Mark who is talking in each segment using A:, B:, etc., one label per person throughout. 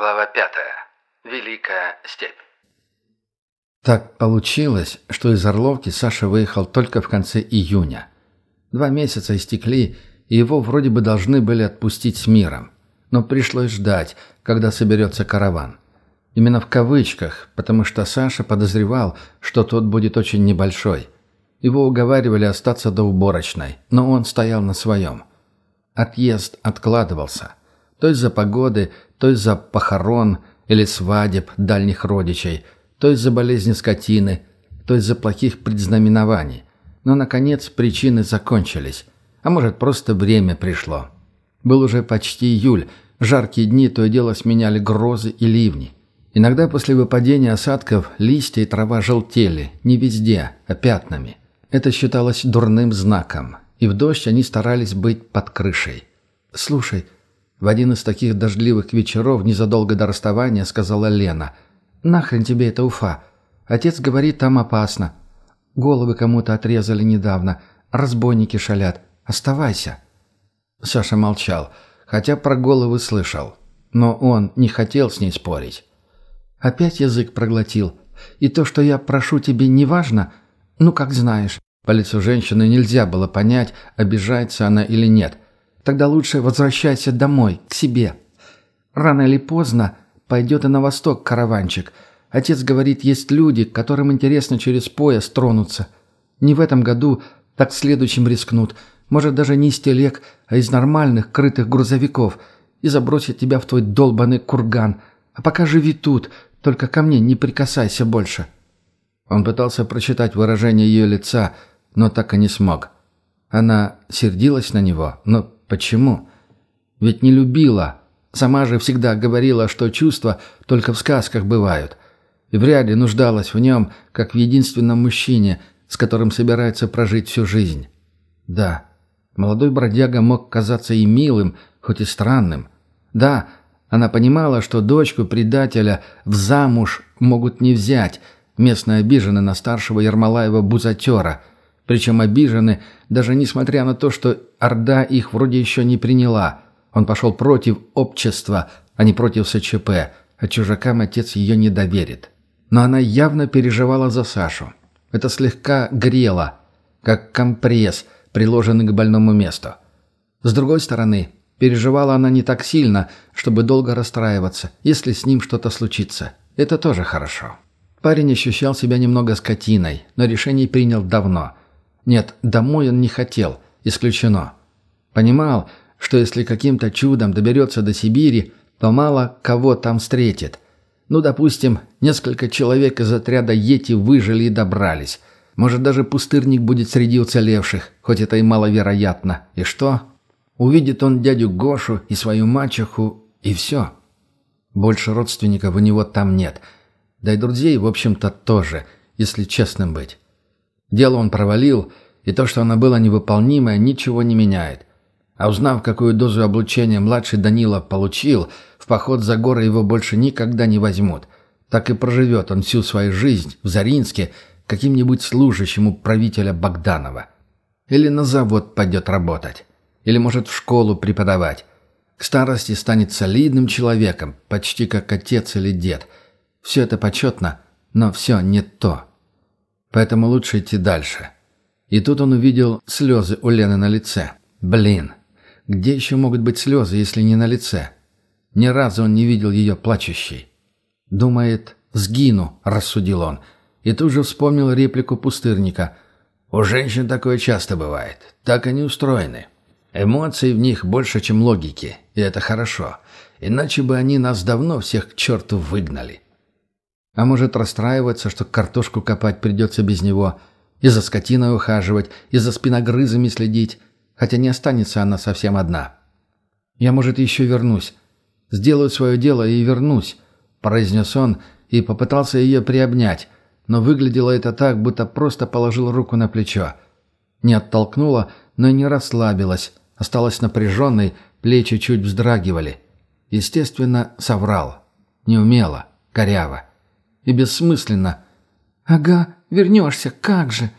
A: Глава пятая. Великая степь.
B: Так получилось, что из Орловки Саша выехал только в конце июня. Два месяца истекли, и его вроде бы должны были отпустить с миром. Но пришлось ждать, когда соберется караван. Именно в кавычках, потому что Саша подозревал, что тот будет очень небольшой. Его уговаривали остаться до уборочной, но он стоял на своем. Отъезд откладывался. То из-за погоды, то из-за похорон или свадеб дальних родичей, то из-за болезни скотины, то из-за плохих предзнаменований. Но, наконец, причины закончились. А может, просто время пришло. Был уже почти июль, жаркие дни то и дело сменяли грозы и ливни. Иногда после выпадения осадков листья и трава желтели, не везде, а пятнами. Это считалось дурным знаком, и в дождь они старались быть под крышей. «Слушай», в один из таких дождливых вечеров незадолго до расставания сказала Лена, «Нахрен тебе это Уфа? Отец говорит, там опасно. Головы кому-то отрезали недавно, разбойники шалят. Оставайся». Саша молчал, хотя про головы слышал. Но он не хотел с ней спорить. Опять язык проглотил. И то, что я прошу тебе, не важно? Ну, как знаешь. По лицу женщины нельзя было понять, обижается она или нет. Тогда лучше возвращайся домой, к себе. Рано или поздно пойдет и на восток караванчик. Отец говорит, есть люди, которым интересно через пояс тронуться. Не в этом году, так в следующем рискнут. Может, даже не из телег, а из нормальных крытых грузовиков. И забросят тебя в твой долбанный курган. А пока живи тут, только ко мне не прикасайся больше». Он пытался прочитать выражение ее лица, но так и не смог. Она сердилась на него, но почему? Ведь не любила. Сама же всегда говорила, что чувства только в сказках бывают. И вряд ли нуждалась в нем, как в единственном мужчине, с которым собирается прожить всю жизнь. Да, молодой бродяга мог казаться и милым, хоть и странным. Да, она понимала, что дочку предателя в замуж могут не взять. Местные обижены на старшего Ермолаева-бузатера. Причем обижены, даже несмотря на то, что Орда их вроде еще не приняла. Он пошел против общества, а не против СЧП, а чужакам отец ее не доверит. Но она явно переживала за Сашу. Это слегка грело, как компресс, приложенный к больному месту. С другой стороны, Переживала она не так сильно, чтобы долго расстраиваться, если с ним что-то случится. Это тоже хорошо. Парень ощущал себя немного скотиной, но решение принял давно. Нет, домой он не хотел, исключено. Понимал, что если каким-то чудом доберется до Сибири, то мало кого там встретит. Ну, допустим, несколько человек из отряда Йети выжили и добрались. Может, даже пустырник будет среди уцелевших, хоть это и маловероятно. И что? Увидит он дядю Гошу и свою мачеху, и все. Больше родственников у него там нет. Да и друзей, в общем-то, тоже, если честным быть. Дело он провалил, и то, что оно было невыполнимое, ничего не меняет. А узнав, какую дозу облучения младший Данила получил, в поход за горы его больше никогда не возьмут. Так и проживет он всю свою жизнь в Заринске каким-нибудь служащим у правителя Богданова. Или на завод пойдет работать. Или, может, в школу преподавать. К старости станет солидным человеком, почти как отец или дед. Все это почетно, но все не то. Поэтому лучше идти дальше. И тут он увидел слезы у Лены на лице. Блин, где еще могут быть слезы, если не на лице? Ни разу он не видел ее плачущей. Думает, сгину, рассудил он. И тут же вспомнил реплику пустырника. У женщин такое часто бывает. Так они устроены. Эмоций в них больше, чем логики, и это хорошо. Иначе бы они нас давно всех к черту выгнали. А может расстраиваться, что картошку копать придется без него, и за скотиной ухаживать, и за спиногрызами следить, хотя не останется она совсем одна. «Я, может, еще вернусь. Сделаю свое дело и вернусь», — произнес он и попытался ее приобнять, но выглядело это так, будто просто положил руку на плечо. Не оттолкнула, но и не расслабилась, осталась напряженной, плечи чуть вздрагивали. Естественно, соврал. Неумело, коряво. И бессмысленно. «Ага, вернешься, как же!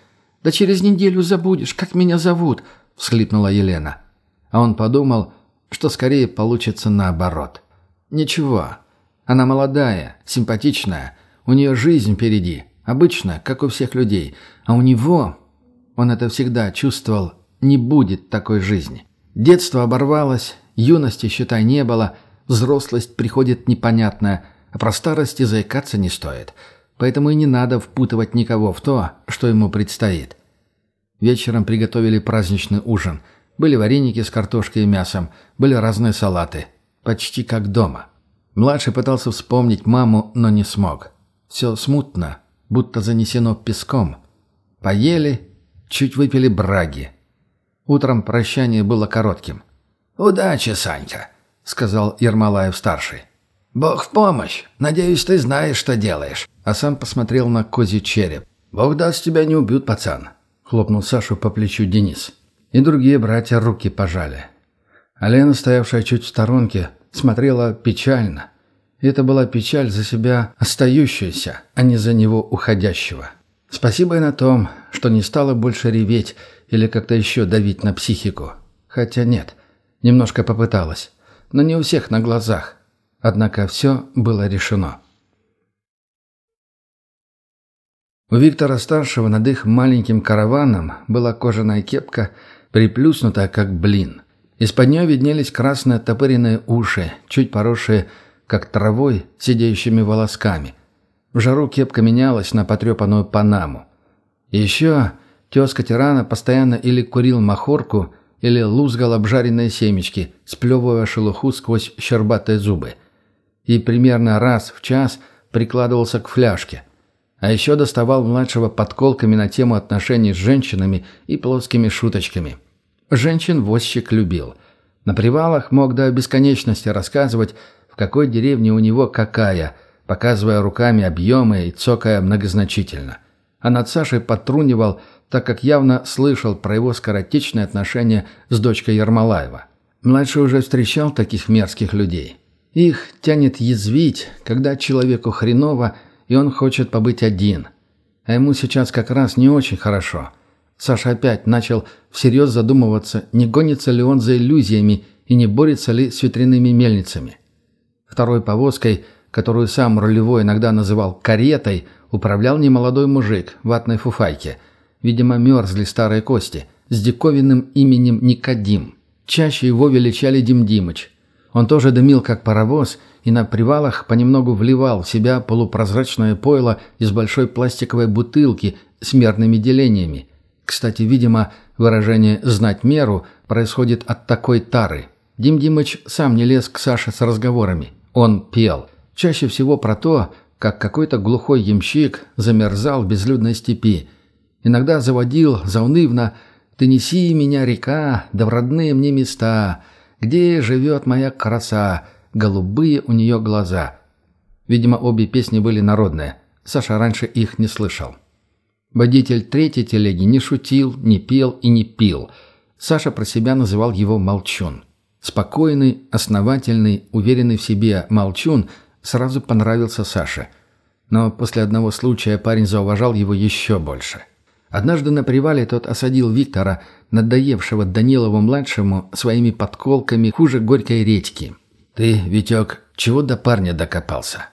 B: Да через неделю забудешь, как меня зовут!» — всхлипнула Елена. А он подумал, что скорее получится наоборот. «Ничего, Она молодая, симпатичная, у нее жизнь впереди, обычно, как у всех людей, а у него, он это всегда чувствовал, не будет такой жизни. Детство оборвалось, юности, считай, не было, взрослость приходит непонятная, а про и заикаться не стоит. Поэтому и не надо впутывать никого в то, что ему предстоит. Вечером приготовили праздничный ужин. Были вареники с картошкой и мясом, были разные салаты. Почти как дома. Младший пытался вспомнить маму, но не смог. Все смутно, будто занесено песком. Поели, чуть выпили браги. Утром прощание было коротким.
C: «Удачи, Санька», — сказал Ермолаев-старший.
A: «Бог в помощь. Надеюсь, ты знаешь, что делаешь».
B: А сам посмотрел на козий череп.
A: «Бог даст, тебя не убьют, пацан», —
B: хлопнул Сашу по плечу Денис. И другие братья руки пожали. А Лена, стоявшая чуть в сторонке, смотрела печально. И это была печаль за себя остающаяся, а не за него уходящего. Спасибо и на том, что не стала больше реветь или как-то еще давить на психику. Хотя нет, немножко попыталась. Но не у всех на глазах. Однако все было решено. У Виктора-старшего над их маленьким караваном была кожаная кепка, приплюснутая как блин. Из-под нее виднелись красные топыренные уши, чуть поросшие, как травой, сидеющими волосками. В жару кепка менялась на потрепанную панаму. еще тезка тирана постоянно или курил махорку, или лузгал обжаренные семечки, сплевывая шелуху сквозь щербатые зубы и примерно раз в час прикладывался к фляжке. А еще доставал младшего подколками на тему отношений с женщинами и плоскими шуточками. Женщин возчик любил. На привалах мог до бесконечности рассказывать, в какой деревне у него какая, показывая руками объемы и цокая многозначительно. А над Сашей подтрунивал, так как явно слышал про его скоротечные отношения с дочкой Ермолаева. Младший уже встречал таких мерзких людей. Их тянет язвить, когда человеку хреново, и он хочет побыть один. А ему сейчас как раз не очень хорошо. Саша опять начал всерьез задумываться, не гонится ли он за иллюзиями и не борется ли с ветряными мельницами. Второй повозкой, которую сам рулевой иногда называл «каретой», управлял немолодой мужик в ватной фуфайке. Видимо, мерзли старые кости, с диковинным именем Никодим. Чаще его величали Дим Димыч. Он тоже дымил, как паровоз, и на привалах понемногу вливал в себя полупрозрачное пойло из большой пластиковой бутылки с мерными делениями. Кстати, видимо, выражение «знать меру» происходит от такой тары. Дим Димыч сам не лез к Саше с разговорами. Он пел. Чаще всего про то, как какой-то глухой ямщик замерзал в безлюдной степи. Иногда заводил заунывно «Ты неси меня, река, да в родные мне места», где живет моя краса? Голубые у нее глаза. Видимо, обе песни были народные. Саша раньше их не слышал. Водитель третьей телеги не шутил, не пел и не пил. Саша про себя называл его «молчун». Спокойный, основательный, уверенный в себе молчун сразу понравился Саше. Но после одного случая парень зауважал его еще больше. Однажды на привале тот осадил Виктора, надоевшего Данилову-младшему своими подколками хуже горькой редьки. «Ты, Витек, чего до парня докопался?»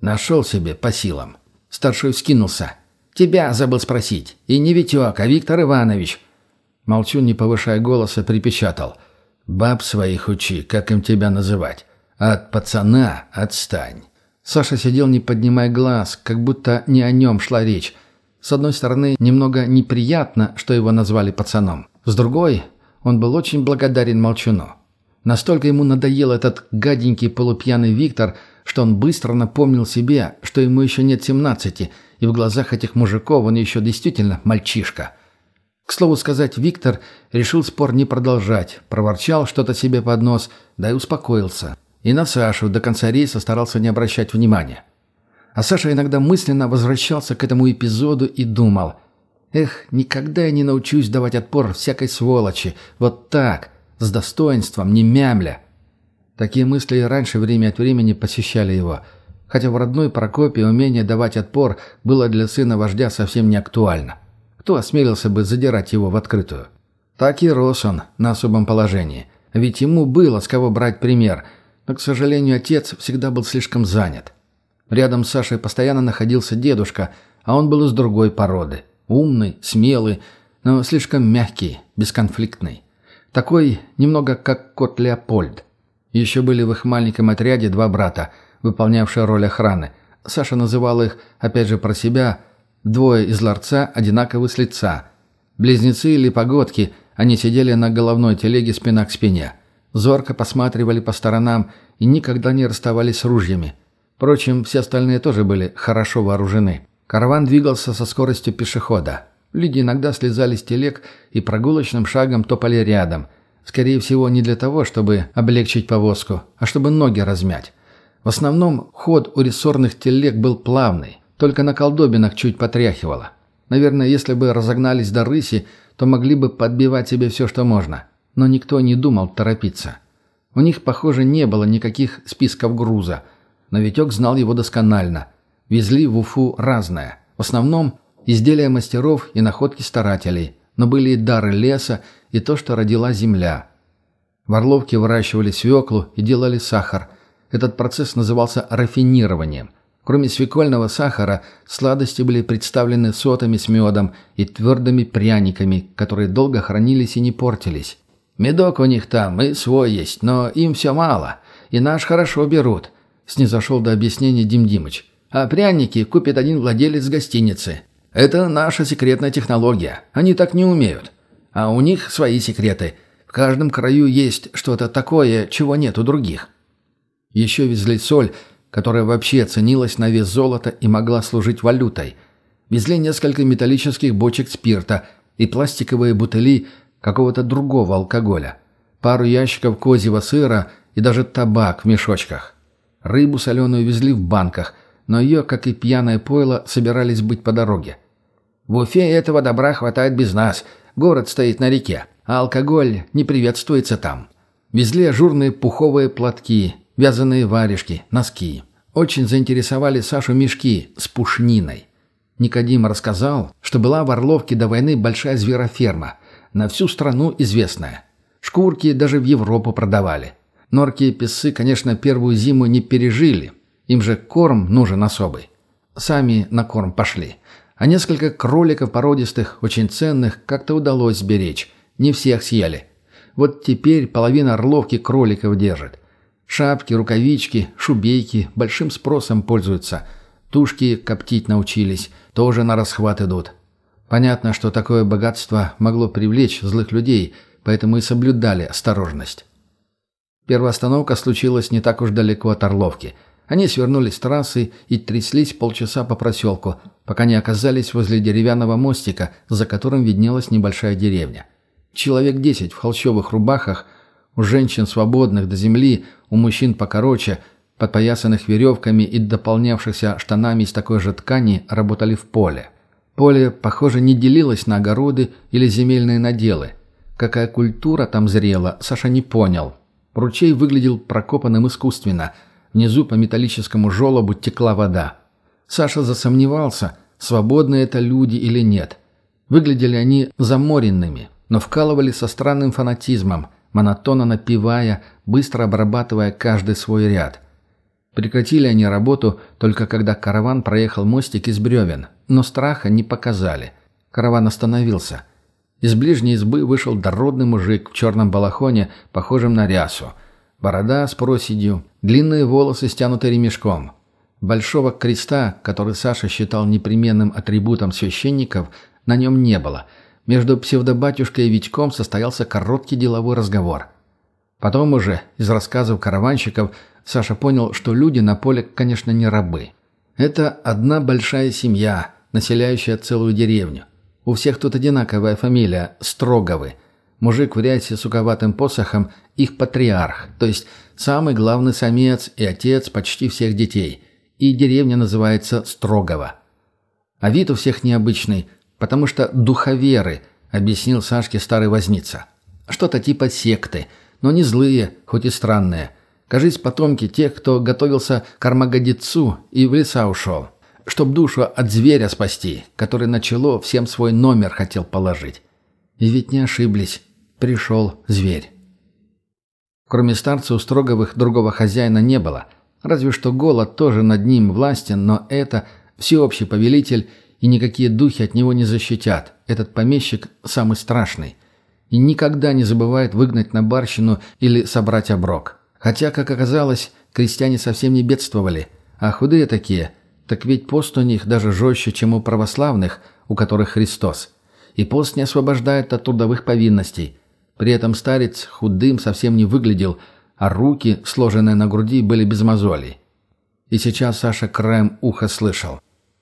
B: «Нашел себе по силам». Старший вскинулся. «Тебя забыл спросить. И не Витек, а Виктор Иванович». Молчун, не повышая голоса, припечатал. «Баб своих учи, как им тебя называть. от пацана отстань». Саша сидел, не поднимая глаз, как будто не о нем шла речь, с одной стороны, немного неприятно, что его назвали пацаном. С другой, он был очень благодарен Молчуну. Настолько ему надоел этот гаденький полупьяный Виктор, что он быстро напомнил себе, что ему еще нет семнадцати, и в глазах этих мужиков он еще действительно мальчишка. К слову сказать, Виктор решил спор не продолжать, проворчал что-то себе под нос, да и успокоился. И на Сашу до конца рейса старался не обращать внимания. А Саша иногда мысленно возвращался к этому эпизоду и думал, «Эх, никогда я не научусь давать отпор всякой сволочи. Вот так, с достоинством, не мямля». Такие мысли и раньше время от времени посещали его, хотя в родной Прокопе умение давать отпор было для сына вождя совсем не актуально. Кто осмелился бы задирать его в открытую? Так и рос он на особом положении. Ведь ему было с кого брать пример – Но, к сожалению, отец всегда был слишком занят. Рядом с Сашей постоянно находился дедушка, а он был из другой породы. Умный, смелый, но слишком мягкий, бесконфликтный. Такой немного как кот Леопольд. Еще были в их маленьком отряде два брата, выполнявшие роль охраны. Саша называл их, опять же про себя, двое из ларца, одинаковы с лица. Близнецы или погодки, они сидели на головной телеге спина к спине. Зорко посматривали по сторонам и никогда не расставались с ружьями. Впрочем, все остальные тоже были хорошо вооружены. Караван двигался со скоростью пешехода. Люди иногда слезали с телег и прогулочным шагом топали рядом. Скорее всего, не для того, чтобы облегчить повозку, а чтобы ноги размять. В основном ход у рессорных телег был плавный, только на колдобинах чуть потряхивало. Наверное, если бы разогнались до рыси, то могли бы подбивать себе все, что можно. Но никто не думал торопиться. У них, похоже, не было никаких списков груза. Но Витек знал его досконально. Везли в Уфу разное. В основном изделия мастеров и находки старателей, но были и дары леса, и то, что родила земля. В Орловке выращивали свеклу и делали сахар. Этот процесс назывался рафинированием. Кроме свекольного сахара, сладости были представлены сотами с медом и твердыми пряниками, которые долго хранились и не портились. «Медок у них там и свой есть, но им все мало, и наш хорошо берут», — снизошел до объяснения Дим Димыч. «А пряники купит один владелец гостиницы. Это наша секретная технология. Они так не умеют. А у них свои секреты. В каждом краю есть что-то такое, чего нет у других. Еще везли соль, которая вообще ценилась на вес золота и могла служить валютой. Везли несколько металлических бочек спирта и пластиковые бутыли какого-то другого алкоголя. Пару ящиков козьего сыра и даже табак в мешочках. Рыбу соленую везли в банках – но ее, как и пьяное пойло, собирались быть по дороге. В Уфе этого добра хватает без нас. Город стоит на реке, а алкоголь не приветствуется там. Везли ажурные пуховые платки, вязаные варежки, носки. Очень заинтересовали Сашу мешки с пушниной. Никодим рассказал, что была в Орловке до войны большая звероферма, на всю страну известная. Шкурки даже в Европу продавали. Норки и песы, конечно, первую зиму не пережили, им же корм нужен особый. Сами на корм пошли. А несколько кроликов породистых, очень ценных, как-то удалось сберечь. Не всех съели. Вот теперь половина орловки кроликов держит. Шапки, рукавички, шубейки большим спросом пользуются. Тушки коптить научились, тоже на расхват идут. Понятно, что такое богатство могло привлечь злых людей, поэтому и соблюдали осторожность. Первая остановка случилась не так уж далеко от Орловки – они свернули с трассы и тряслись полчаса по проселку, пока не оказались возле деревянного мостика, за которым виднелась небольшая деревня. Человек десять в холщовых рубахах, у женщин свободных до земли, у мужчин покороче, подпоясанных веревками и дополнявшихся штанами из такой же ткани, работали в поле. Поле, похоже, не делилось на огороды или земельные наделы. Какая культура там зрела, Саша не понял. Ручей выглядел прокопанным искусственно – Внизу по металлическому желобу текла вода. Саша засомневался, свободны это люди или нет. Выглядели они заморенными, но вкалывали со странным фанатизмом, монотонно напевая, быстро обрабатывая каждый свой ряд. Прекратили они работу только когда караван проехал мостик из бревен, но страха не показали. Караван остановился. Из ближней избы вышел дородный мужик в черном балахоне, похожем на рясу – Борода с проседью, длинные волосы стянуты ремешком. Большого креста, который Саша считал непременным атрибутом священников, на нем не было. Между псевдобатюшкой и Витьком состоялся короткий деловой разговор. Потом уже, из рассказов караванщиков, Саша понял, что люди на поле, конечно, не рабы. Это одна большая семья, населяющая целую деревню. У всех тут одинаковая фамилия – Строговы – Мужик в рясе суковатым посохом – их патриарх, то есть самый главный самец и отец почти всех детей. И деревня называется Строгово. А вид у всех необычный, потому что духоверы, объяснил Сашке старый возница. Что-то типа секты, но не злые, хоть и странные. Кажись, потомки тех, кто готовился к Армагадицу и в леса ушел. Чтоб душу от зверя спасти, который на чело всем свой номер хотел положить. И ведь не ошиблись. Пришел зверь. Кроме старца у Строговых другого хозяина не было. Разве что голод тоже над ним властен, но это всеобщий повелитель, и никакие духи от него не защитят. Этот помещик самый страшный. И никогда не забывает выгнать на барщину или собрать оброк. Хотя, как оказалось, крестьяне совсем не бедствовали, а худые такие, так ведь пост у них даже жестче, чем у православных, у которых Христос. И пост не освобождает от трудовых повинностей – при этом старец худым совсем не выглядел, а руки, сложенные на груди, были без мозолей. И сейчас Саша краем уха слышал.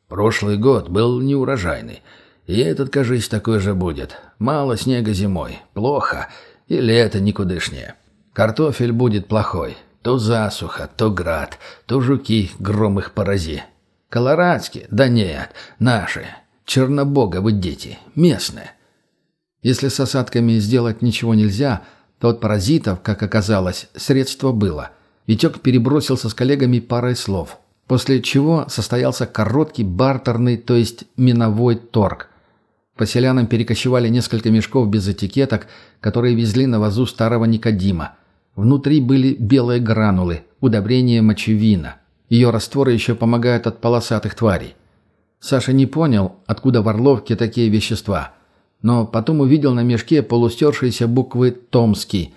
B: «Прошлый год был неурожайный. И этот, кажись, такой же будет. Мало снега зимой. Плохо. И лето никудышнее. Картофель будет плохой. То засуха, то град, то жуки, гром их порази. Колорадские? Да нет, наши. Чернобоговы дети. Местные. Если с осадками сделать ничего нельзя, то от паразитов, как оказалось, средство было. Витек перебросился с коллегами парой слов, после чего состоялся короткий бартерный, то есть миновой торг. Поселянам перекочевали несколько мешков без этикеток, которые везли на вазу старого Никодима. Внутри были белые гранулы, удобрение мочевина. Ее растворы еще помогают от полосатых тварей. Саша не понял, откуда в Орловке такие вещества – но потом увидел на мешке полустершиеся буквы «Томский».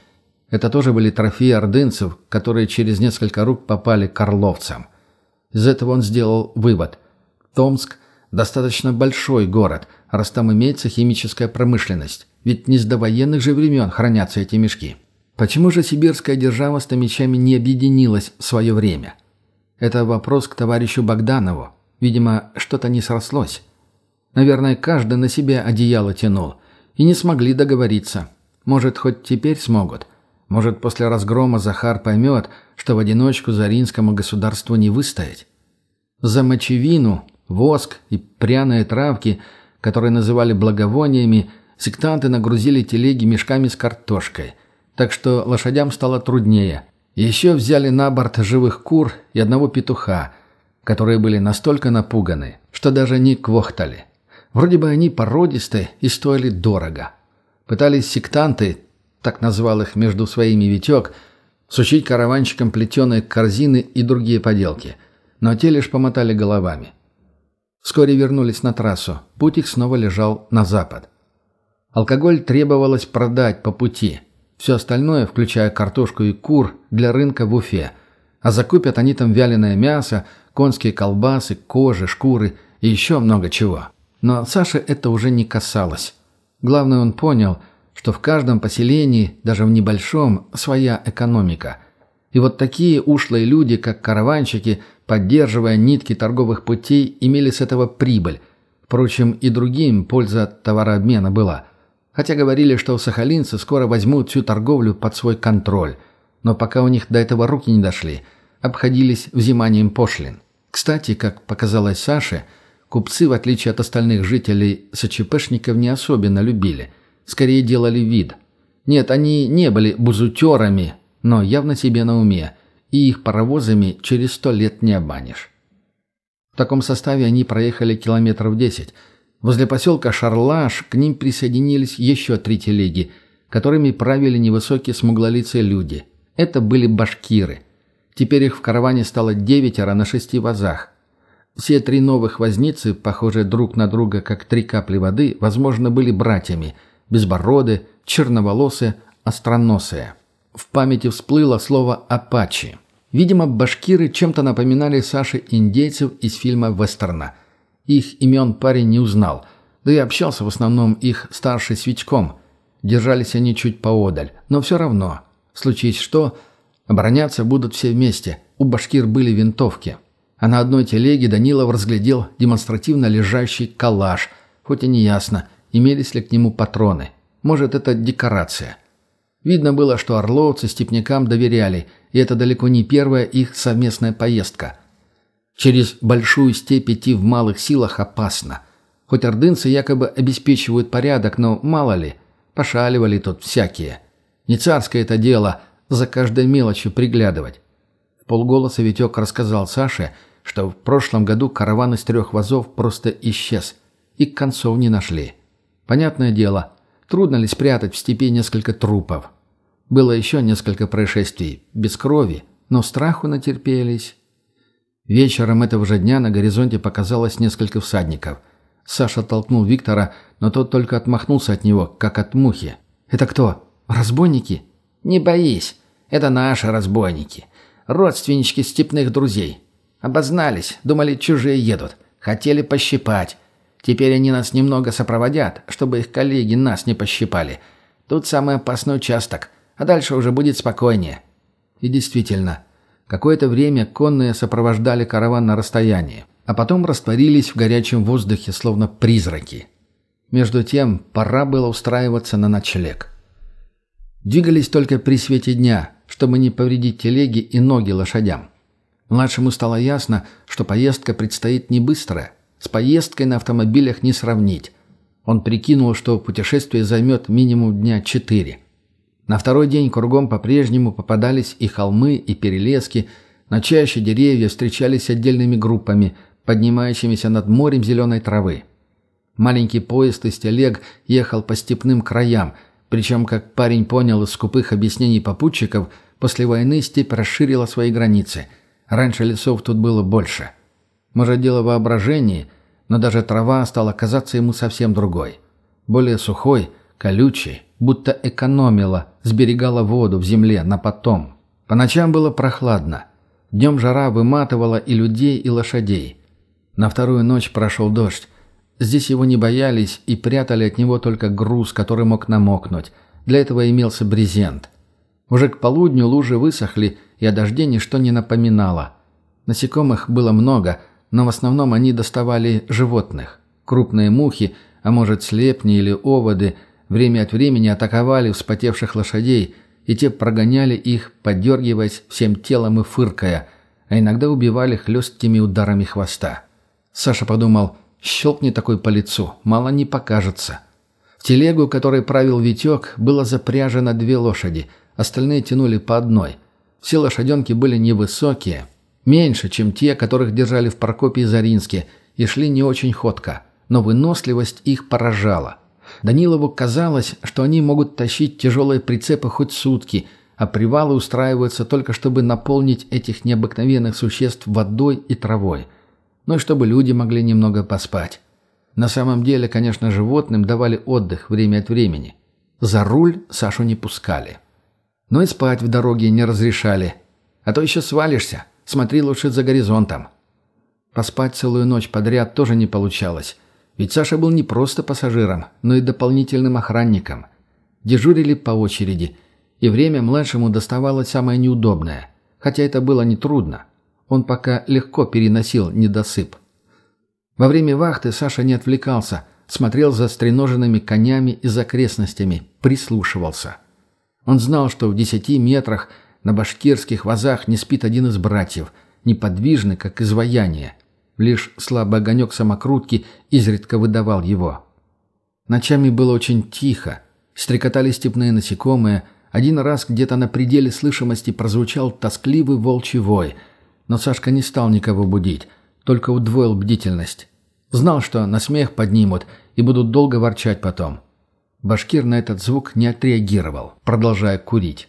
B: Это тоже были трофеи ордынцев, которые через несколько рук попали к орловцам. Из этого он сделал вывод. Томск – достаточно большой город, раз там имеется химическая промышленность. Ведь не с довоенных же времен хранятся эти мешки. Почему же сибирская держава с томичами не объединилась в свое время? Это вопрос к товарищу Богданову. Видимо, что-то не срослось. Наверное, каждый на себе одеяло тянул. И не смогли договориться. Может, хоть теперь смогут. Может, после разгрома Захар поймет, что в одиночку Заринскому государству не выстоять. За мочевину, воск и пряные травки, которые называли благовониями, сектанты нагрузили телеги мешками с картошкой. Так что лошадям стало труднее. Еще взяли на борт живых кур и одного петуха, которые были настолько напуганы, что даже не квохтали. Вроде бы они породистые и стоили дорого. Пытались сектанты, так назвал их между своими Витек, сучить караванщикам плетеные корзины и другие поделки. Но те лишь помотали головами. Вскоре вернулись на трассу. Путь их снова лежал на запад. Алкоголь требовалось продать по пути. Все остальное, включая картошку и кур, для рынка в Уфе. А закупят они там вяленое мясо, конские колбасы, кожи, шкуры и еще много чего. Но Саше это уже не касалось. Главное, он понял, что в каждом поселении, даже в небольшом, своя экономика. И вот такие ушлые люди, как караванщики, поддерживая нитки торговых путей, имели с этого прибыль. Впрочем, и другим польза от товарообмена была. Хотя говорили, что сахалинцы скоро возьмут всю торговлю под свой контроль. Но пока у них до этого руки не дошли, обходились взиманием пошлин. Кстати, как показалось Саше – Купцы, в отличие от остальных жителей, СЧПшников не особенно любили. Скорее делали вид. Нет, они не были бузутерами, но явно себе на уме, и их паровозами через сто лет не обманешь. В таком составе они проехали километров десять. Возле поселка Шарлаш к ним присоединились еще три телеги, которыми правили невысокие смуглолицые люди. Это были башкиры. Теперь их в караване стало девятеро на шести вазах. Все три новых возницы, похожие друг на друга, как три капли воды, возможно, были братьями. Безбороды, черноволосые, остроносые. В памяти всплыло слово «апачи». Видимо, башкиры чем-то напоминали Саше индейцев из фильма «Вестерна». Их имен парень не узнал, да и общался в основном их старший свечком. Держались они чуть поодаль, но все равно. Случись что, обороняться будут все вместе. У башкир были винтовки. А на одной телеге Данилов разглядел демонстративно лежащий калаш, хоть и не ясно, имелись ли к нему патроны. Может, это декорация. Видно было, что орловцы степнякам доверяли, и это далеко не первая их совместная поездка. Через большую степь идти в малых силах опасно. Хоть ордынцы якобы обеспечивают порядок, но мало ли, пошаливали тут всякие. Не царское это дело за каждой мелочью приглядывать. В полголоса Витек рассказал Саше, что в прошлом году караван из трех вазов просто исчез, и концов не нашли. Понятное дело, трудно ли спрятать в степи несколько трупов. Было еще несколько происшествий, без крови, но страху натерпелись. Вечером этого же дня на горизонте показалось несколько всадников. Саша толкнул Виктора, но тот только отмахнулся от него, как от мухи. «Это кто? Разбойники?»
C: «Не боись, это наши разбойники. Родственнички степных друзей. Обознались, думали, чужие едут. Хотели пощипать. Теперь они нас немного сопроводят, чтобы их коллеги нас не пощипали. Тут самый опасный участок, а дальше уже будет спокойнее».
B: И действительно, какое-то время конные сопровождали караван на расстоянии, а потом растворились в горячем воздухе, словно призраки. Между тем, пора было устраиваться на ночлег. Двигались только при свете дня, чтобы не повредить телеги и ноги лошадям. Младшему стало ясно, что поездка предстоит не быстрая. С поездкой на автомобилях не сравнить. Он прикинул, что путешествие займет минимум дня четыре. На второй день кругом по-прежнему попадались и холмы, и перелески, но чаще деревья встречались отдельными группами, поднимающимися над морем зеленой травы. Маленький поезд из телег ехал по степным краям, причем, как парень понял из скупых объяснений попутчиков, после войны степь расширила свои границы. Раньше лесов тут было больше. Может, дело воображении, но даже трава стала казаться ему совсем другой. Более сухой, колючей, будто экономила, сберегала воду в земле на потом. По ночам было прохладно. Днем жара выматывала и людей, и лошадей. На вторую ночь прошел дождь. Здесь его не боялись и прятали от него только груз, который мог намокнуть. Для этого имелся брезент. Уже к полудню лужи высохли, и о дожде ничто не напоминало. Насекомых было много, но в основном они доставали животных. Крупные мухи, а может слепни или оводы – время от времени атаковали вспотевших лошадей, и те прогоняли их, подергиваясь всем телом и фыркая, а иногда убивали хлесткими ударами хвоста. Саша подумал, щелкни такой по лицу, мало не покажется. В телегу, которой правил Витек, было запряжено две лошади, остальные тянули по одной. Все лошаденки были невысокие, меньше, чем те, которых держали в Прокопии Заринске, и шли не очень ходко, но выносливость их поражала. Данилову казалось, что они могут тащить тяжелые прицепы хоть сутки, а привалы устраиваются только чтобы наполнить этих необыкновенных существ водой и травой. Ну и чтобы люди могли немного поспать. На самом деле, конечно, животным давали отдых время от времени. За руль Сашу не пускали. Но и спать в дороге не разрешали. А то еще свалишься. Смотри лучше за горизонтом. Поспать целую ночь подряд тоже не получалось. Ведь Саша был не просто пассажиром, но и дополнительным охранником. Дежурили по очереди, и время младшему доставалось самое неудобное. Хотя это было нетрудно. Он пока легко переносил недосып. Во время вахты Саша не отвлекался, смотрел за стреноженными конями из окрестностями, прислушивался. Он знал, что в десяти метрах на башкирских вазах не спит один из братьев, неподвижный, как изваяние. Лишь слабый огонек самокрутки изредка выдавал его. Ночами было очень тихо. Стрекотали степные насекомые. Один раз где-то на пределе слышимости прозвучал тоскливый волчий вой. Но Сашка не стал никого будить, только удвоил бдительность. Знал, что на смех поднимут и будут долго ворчать потом. Башкир на этот звук не отреагировал, продолжая курить.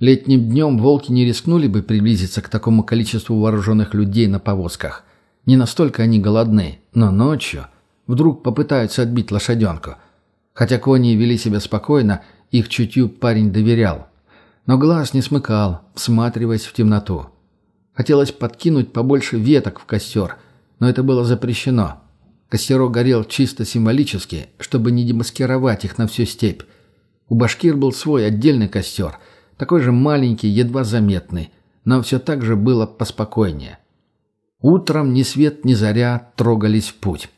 B: Летним днем волки не рискнули бы приблизиться к такому количеству вооруженных людей на повозках. Не настолько они голодны, но ночью вдруг попытаются отбить лошаденку. Хотя кони вели себя спокойно, их чутью парень доверял. Но глаз не смыкал, всматриваясь в темноту. Хотелось подкинуть побольше веток в костер, но это было запрещено. Костерок горел чисто символически, чтобы не демаскировать их на всю степь. У башкир был свой отдельный костер, такой же маленький, едва заметный, но все так же было поспокойнее. Утром ни свет ни заря трогались в путь.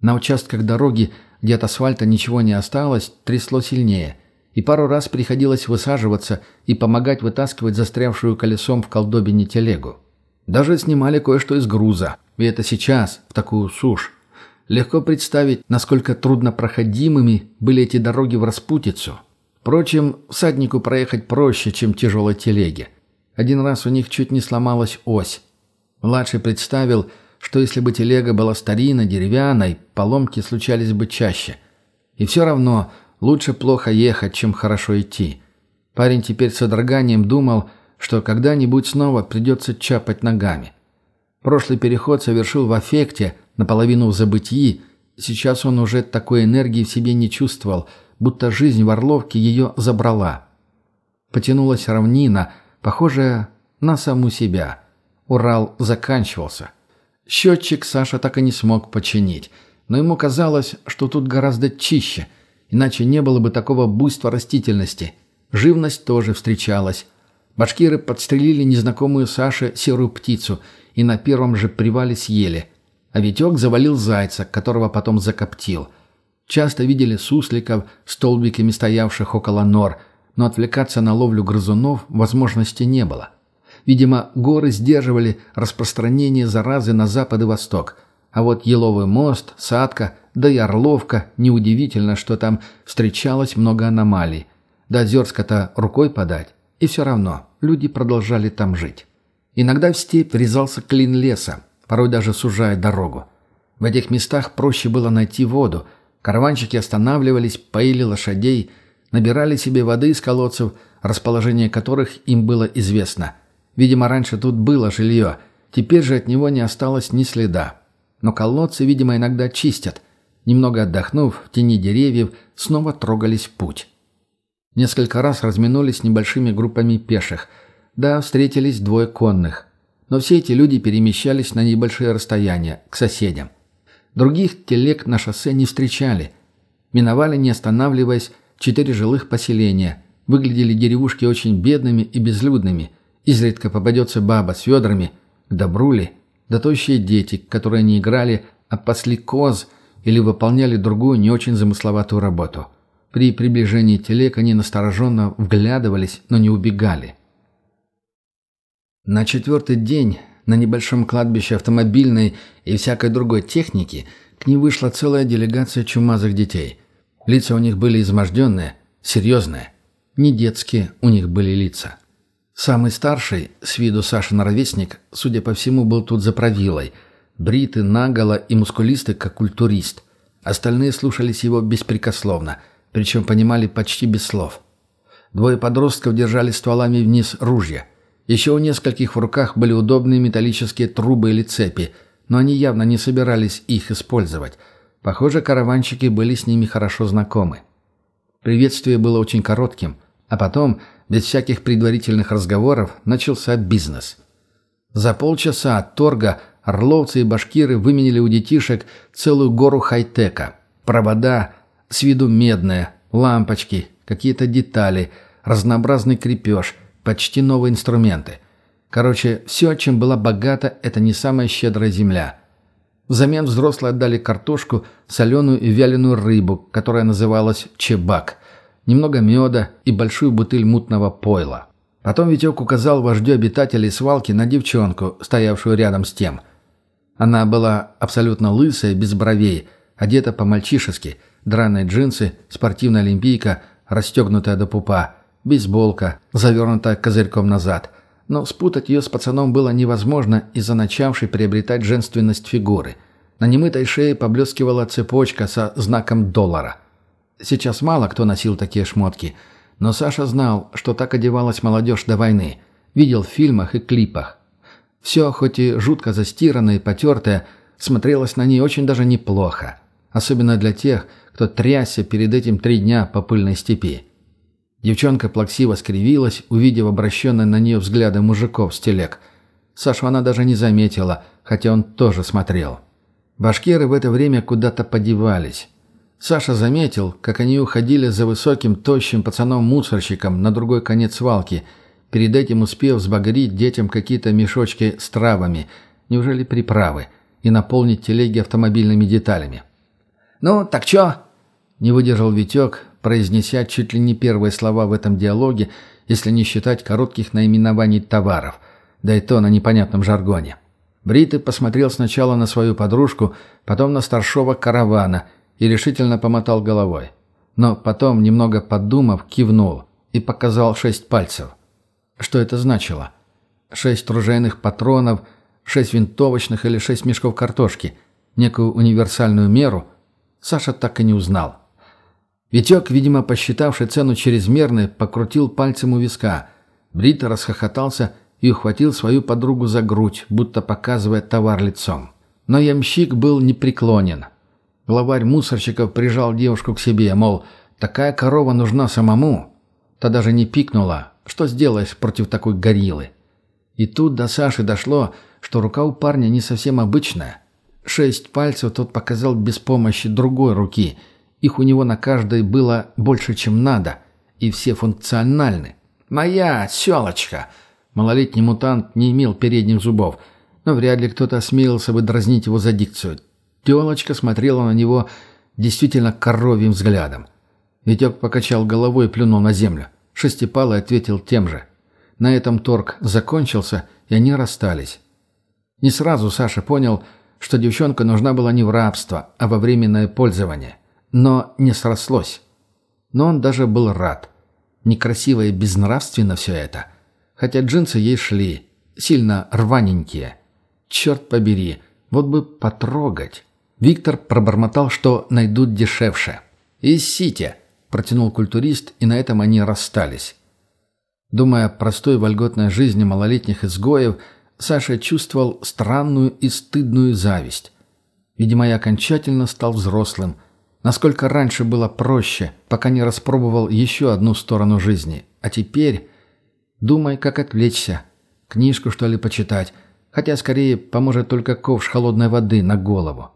B: На участках дороги, где от асфальта ничего не осталось, трясло сильнее, и пару раз приходилось высаживаться и помогать вытаскивать застрявшую колесом в колдобине телегу. Даже снимали кое-что из груза, и это сейчас, в такую сушь. Легко представить, насколько труднопроходимыми были эти дороги в распутицу. Впрочем, всаднику проехать проще, чем тяжелой телеге. Один раз у них чуть не сломалась ось, Младший представил, что если бы телега была старинной, деревянной, поломки случались бы чаще. И все равно лучше плохо ехать, чем хорошо идти. Парень теперь с содроганием думал, что когда-нибудь снова придется чапать ногами. Прошлый переход совершил в аффекте, наполовину в забытии. Сейчас он уже такой энергии в себе не чувствовал, будто жизнь в Орловке ее забрала. Потянулась равнина, похожая на саму себя. Урал заканчивался. Счетчик Саша так и не смог починить, но ему казалось, что тут гораздо чище, иначе не было бы такого буйства растительности. Живность тоже встречалась. Башкиры подстрелили незнакомую Саше серую птицу – и на первом же привале съели. А Витек завалил зайца, которого потом закоптил. Часто видели сусликов, столбиками стоявших около нор, но отвлекаться на ловлю грызунов возможности не было. Видимо, горы сдерживали распространение заразы на запад и восток. А вот Еловый мост, Садка, да и Орловка, неудивительно, что там встречалось много аномалий. До Озерска-то рукой подать. И все равно люди продолжали там жить. Иногда в степь врезался клин леса, порой даже сужая дорогу. В этих местах проще было найти воду. Караванщики останавливались, поили лошадей, набирали себе воды из колодцев, расположение которых им было известно. Видимо, раньше тут было жилье, теперь же от него не осталось ни следа. Но колодцы, видимо, иногда чистят. Немного отдохнув в тени деревьев, снова трогались в путь. Несколько раз разминулись небольшими группами пеших – да, встретились двое конных. Но все эти люди перемещались на небольшие расстояния, к соседям. Других телег на шоссе не встречали. Миновали, не останавливаясь, четыре жилых поселения. Выглядели деревушки очень бедными и безлюдными. Изредка попадется баба с ведрами, к добру ли, да дети, которые не играли, а пасли коз или выполняли другую не очень замысловатую работу. При приближении телег они настороженно вглядывались, но не убегали. На четвертый день на небольшом кладбище автомобильной и всякой другой техники к ним вышла целая делегация чумазых детей. Лица у них были изможденные, серьезные. Не детские у них были лица. Самый старший, с виду Сашин ровесник, судя по всему, был тут за правилой. Бритый, наголо и мускулистый, как культурист. Остальные слушались его беспрекословно, причем понимали почти без слов. Двое подростков держали стволами вниз ружья – еще у нескольких в руках были удобные металлические трубы или цепи, но они явно не собирались их использовать. Похоже, караванщики были с ними хорошо знакомы. Приветствие было очень коротким, а потом, без всяких предварительных разговоров, начался бизнес. За полчаса от торга орловцы и башкиры выменили у детишек целую гору хай-тека. Провода, с виду медные, лампочки, какие-то детали, разнообразный крепеж – почти новые инструменты. Короче, все, чем была богата, это не самая щедрая земля. Взамен взрослые отдали картошку, соленую и вяленую рыбу, которая называлась чебак, немного меда и большую бутыль мутного пойла. Потом Витек указал вождю обитателей свалки на девчонку, стоявшую рядом с тем. Она была абсолютно лысая, без бровей, одета по-мальчишески, драные джинсы, спортивная олимпийка, расстегнутая до пупа – бейсболка, завернутая козырьком назад. Но спутать ее с пацаном было невозможно из-за начавшей приобретать женственность фигуры. На немытой шее поблескивала цепочка со знаком доллара. Сейчас мало кто носил такие шмотки, но Саша знал, что так одевалась молодежь до войны. Видел в фильмах и клипах. Все, хоть и жутко застиранное и потертое, смотрелось на ней очень даже неплохо. Особенно для тех, кто трясся перед этим три дня по пыльной степи. Девчонка плаксиво скривилась, увидев обращенные на нее взгляды мужиков с телег. Сашу она даже не заметила, хотя он тоже смотрел. Башкиры в это время куда-то подевались. Саша заметил, как они уходили за высоким, тощим пацаном-мусорщиком на другой конец свалки, перед этим успев сбагрить детям какие-то мешочки с травами, неужели приправы, и наполнить телеги автомобильными деталями. «Ну, так чё?» – не выдержал Витек, произнеся чуть ли не первые слова в этом диалоге, если не считать коротких наименований товаров, да и то на непонятном жаргоне. Бритый посмотрел сначала на свою подружку, потом на старшего каравана и решительно помотал головой. Но потом, немного подумав, кивнул и показал шесть пальцев. Что это значило? Шесть ружейных патронов, шесть винтовочных или шесть мешков картошки? Некую универсальную меру? Саша так и не узнал. Витек, видимо, посчитавший цену чрезмерной, покрутил пальцем у виска. Брита расхохотался и ухватил свою подругу за грудь, будто показывая товар лицом. Но ямщик был непреклонен. Главарь мусорщиков прижал девушку к себе, мол, такая корова нужна самому. Та даже не пикнула. Что сделаешь против такой гориллы? И тут до Саши дошло, что рука у парня не совсем обычная. Шесть пальцев тот показал без помощи другой руки. Их у него на каждой было больше, чем надо. И все функциональны. «Моя селочка!» Малолетний мутант не имел передних зубов, но вряд ли кто-то осмелился бы дразнить его за дикцию. Телочка смотрела на него действительно коровьим взглядом. Витек покачал головой и плюнул на землю. Шестипалый ответил тем же. На этом торг закончился, и они расстались. Не сразу Саша понял, что девчонка нужна была не в рабство, а во временное пользование. Но не срослось. Но он даже был рад. Некрасиво и безнравственно все это. Хотя джинсы ей шли, сильно рваненькие. Черт побери, вот бы потрогать. Виктор пробормотал, что найдут дешевше. «Исите», — протянул культурист, и на этом они расстались. Думая о простой вольготной жизни малолетних изгоев, Саша чувствовал странную и стыдную зависть. Видимо, я окончательно стал взрослым. Насколько раньше было проще, пока не распробовал еще одну сторону жизни. А теперь... Думай, как отвлечься. Книжку, что ли, почитать. Хотя, скорее, поможет только ковш холодной воды на голову.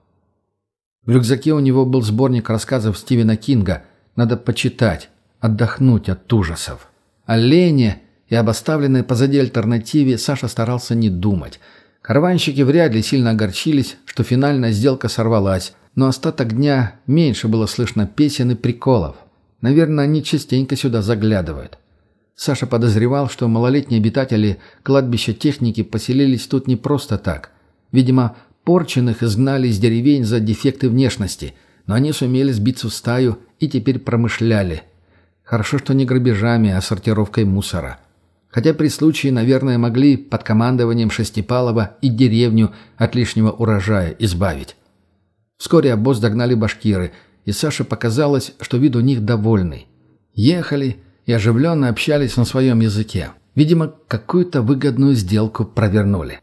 B: В рюкзаке у него был сборник рассказов Стивена Кинга. Надо почитать, отдохнуть от ужасов. О Лене и об оставленной позади альтернативе Саша старался не думать. Карванщики вряд ли сильно огорчились, что финальная сделка сорвалась, но остаток дня меньше было слышно песен и приколов. Наверное, они частенько сюда заглядывают. Саша подозревал, что малолетние обитатели кладбища техники поселились тут не просто так. Видимо, порченных изгнали из деревень за дефекты внешности, но они сумели сбиться в стаю и теперь промышляли. Хорошо, что не грабежами, а сортировкой мусора. Хотя при случае, наверное, могли под командованием Шестипалова и деревню от лишнего урожая избавить. Вскоре обоз догнали башкиры, и Саше показалось, что вид у них довольный. Ехали и оживленно общались на своем языке. Видимо, какую-то выгодную сделку провернули.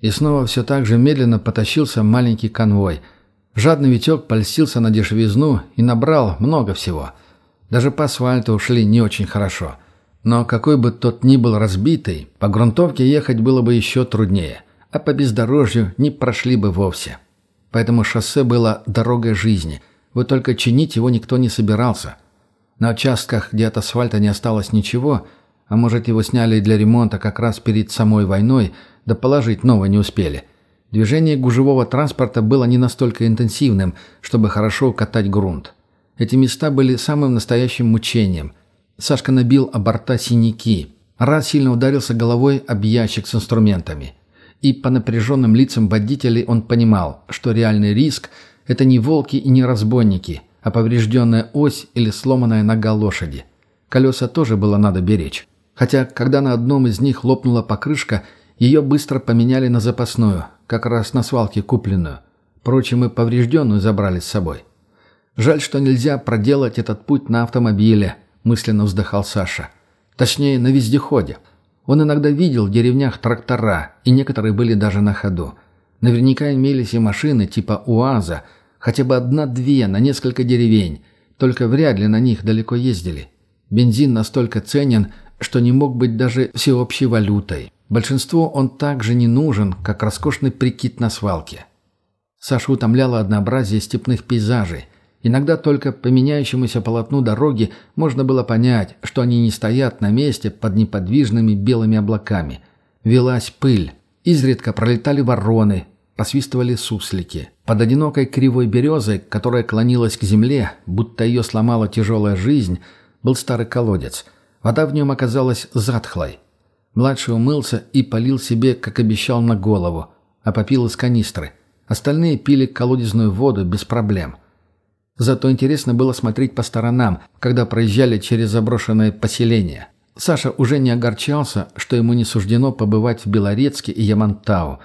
B: И снова все так же медленно потащился маленький конвой. Жадный Витек польстился на дешевизну и набрал много всего. Даже по асфальту ушли не очень хорошо – но какой бы тот ни был разбитый, по грунтовке ехать было бы еще труднее, а по бездорожью не прошли бы вовсе. Поэтому шоссе было дорогой жизни, вот только чинить его никто не собирался. На участках, где от асфальта не осталось ничего, а может его сняли для ремонта как раз перед самой войной, да положить новое не успели. Движение гужевого транспорта было не настолько интенсивным, чтобы хорошо катать грунт. Эти места были самым настоящим мучением – Сашка набил о борта синяки. Раз сильно ударился головой об ящик с инструментами. И по напряженным лицам водителей он понимал, что реальный риск – это не волки и не разбойники, а поврежденная ось или сломанная нога лошади. Колеса тоже было надо беречь. Хотя, когда на одном из них лопнула покрышка, ее быстро поменяли на запасную, как раз на свалке купленную. Впрочем, и поврежденную забрали с собой. Жаль, что нельзя проделать этот путь на автомобиле – мысленно вздыхал Саша. Точнее, на вездеходе. Он иногда видел в деревнях трактора, и некоторые были даже на ходу. Наверняка имелись и машины типа УАЗа, хотя бы одна-две на несколько деревень, только вряд ли на них далеко ездили. Бензин настолько ценен, что не мог быть даже всеобщей валютой. Большинству он также не нужен, как роскошный прикид на свалке. Саша утомляло однообразие степных пейзажей – Иногда только по меняющемуся полотну дороги можно было понять, что они не стоят на месте под неподвижными белыми облаками. Велась пыль. Изредка пролетали вороны, посвистывали суслики. Под одинокой кривой березой, которая клонилась к земле, будто ее сломала тяжелая жизнь, был старый колодец. Вода в нем оказалась затхлой. Младший умылся и полил себе, как обещал, на голову, а попил из канистры. Остальные пили колодезную воду без проблем – Зато интересно было смотреть по сторонам, когда проезжали через заброшенное поселение. Саша уже не огорчался, что ему не суждено побывать в Белорецке и Ямантау.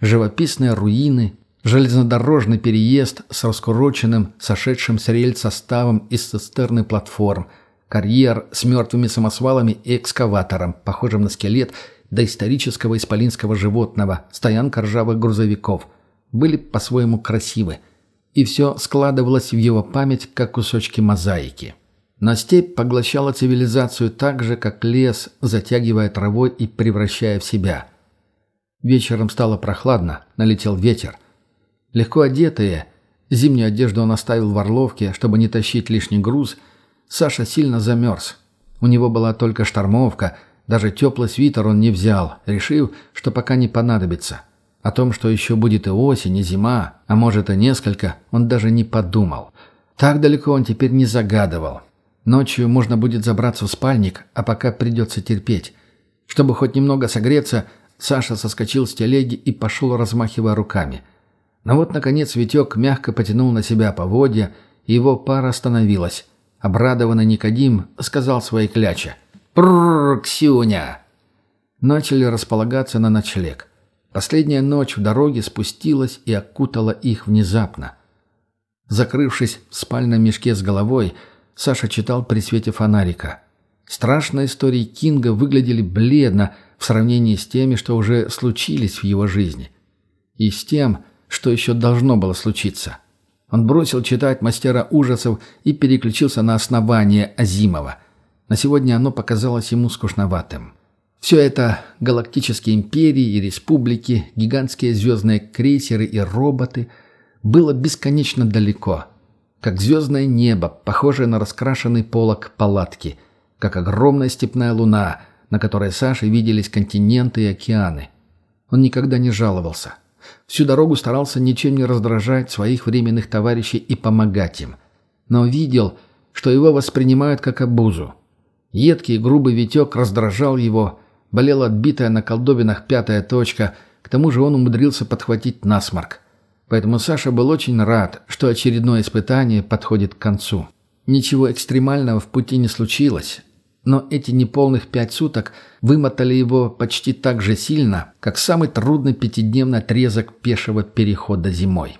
B: Живописные руины, железнодорожный переезд с раскуроченным, сошедшим с рельс составом из цистерны платформ, карьер с мертвыми самосвалами и экскаватором, похожим на скелет доисторического исполинского животного, стоянка ржавых грузовиков, были по-своему красивы. И все складывалось в его память, как кусочки мозаики. Но степь поглощала цивилизацию так же, как лес, затягивая травой и превращая в себя. Вечером стало прохладно, налетел ветер. Легко одетые, зимнюю одежду он оставил в Орловке, чтобы не тащить лишний груз, Саша сильно замерз. У него была только штормовка, даже теплый свитер он не взял, решив, что пока не понадобится. О том, что еще будет и осень, и зима, а может и несколько, он даже не подумал. Так далеко он теперь не загадывал. Ночью можно будет забраться в спальник, а пока придется терпеть. Чтобы хоть немного согреться, Саша соскочил с телеги и пошел, размахивая руками. Но вот, наконец, Витек мягко потянул на себя поводья, и его пара остановилась. Обрадованный Никодим сказал своей кляче. «Прррр, Ксюня!» Начали располагаться на ночлег. Последняя ночь в дороге спустилась и окутала их внезапно. Закрывшись в спальном мешке с головой, Саша читал при свете фонарика. Страшные истории Кинга выглядели бледно в сравнении с теми, что уже случились в его жизни. И с тем, что еще должно было случиться. Он бросил читать «Мастера ужасов» и переключился на основание Азимова. На сегодня оно показалось ему скучноватым. Все это – галактические империи и республики, гигантские звездные крейсеры и роботы – было бесконечно далеко – как звездное небо, похожее на раскрашенный полог палатки, как огромная степная луна, на которой Саше виделись континенты и океаны. Он никогда не жаловался. Всю дорогу старался ничем не раздражать своих временных товарищей и помогать им. Но видел, что его воспринимают как обузу. Едкий грубый Витек раздражал его, болела отбитая на колдобинах пятая точка, к тому же он умудрился подхватить насморк. Поэтому Саша был очень рад, что очередное испытание подходит к концу. Ничего экстремального в пути не случилось, но эти неполных пять суток вымотали его почти так же сильно, как самый трудный пятидневный отрезок пешего перехода зимой.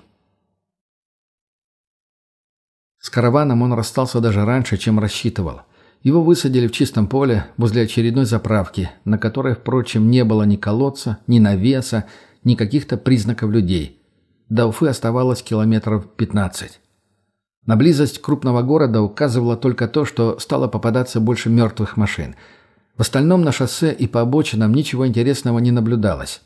B: С караваном он расстался даже раньше, чем рассчитывал. Его высадили в чистом поле возле очередной заправки, на которой, впрочем, не было ни колодца, ни навеса, ни каких-то признаков людей – до Уфы оставалось километров 15. На близость крупного города указывало только то, что стало попадаться больше мертвых машин. В остальном на шоссе и по обочинам ничего интересного не наблюдалось.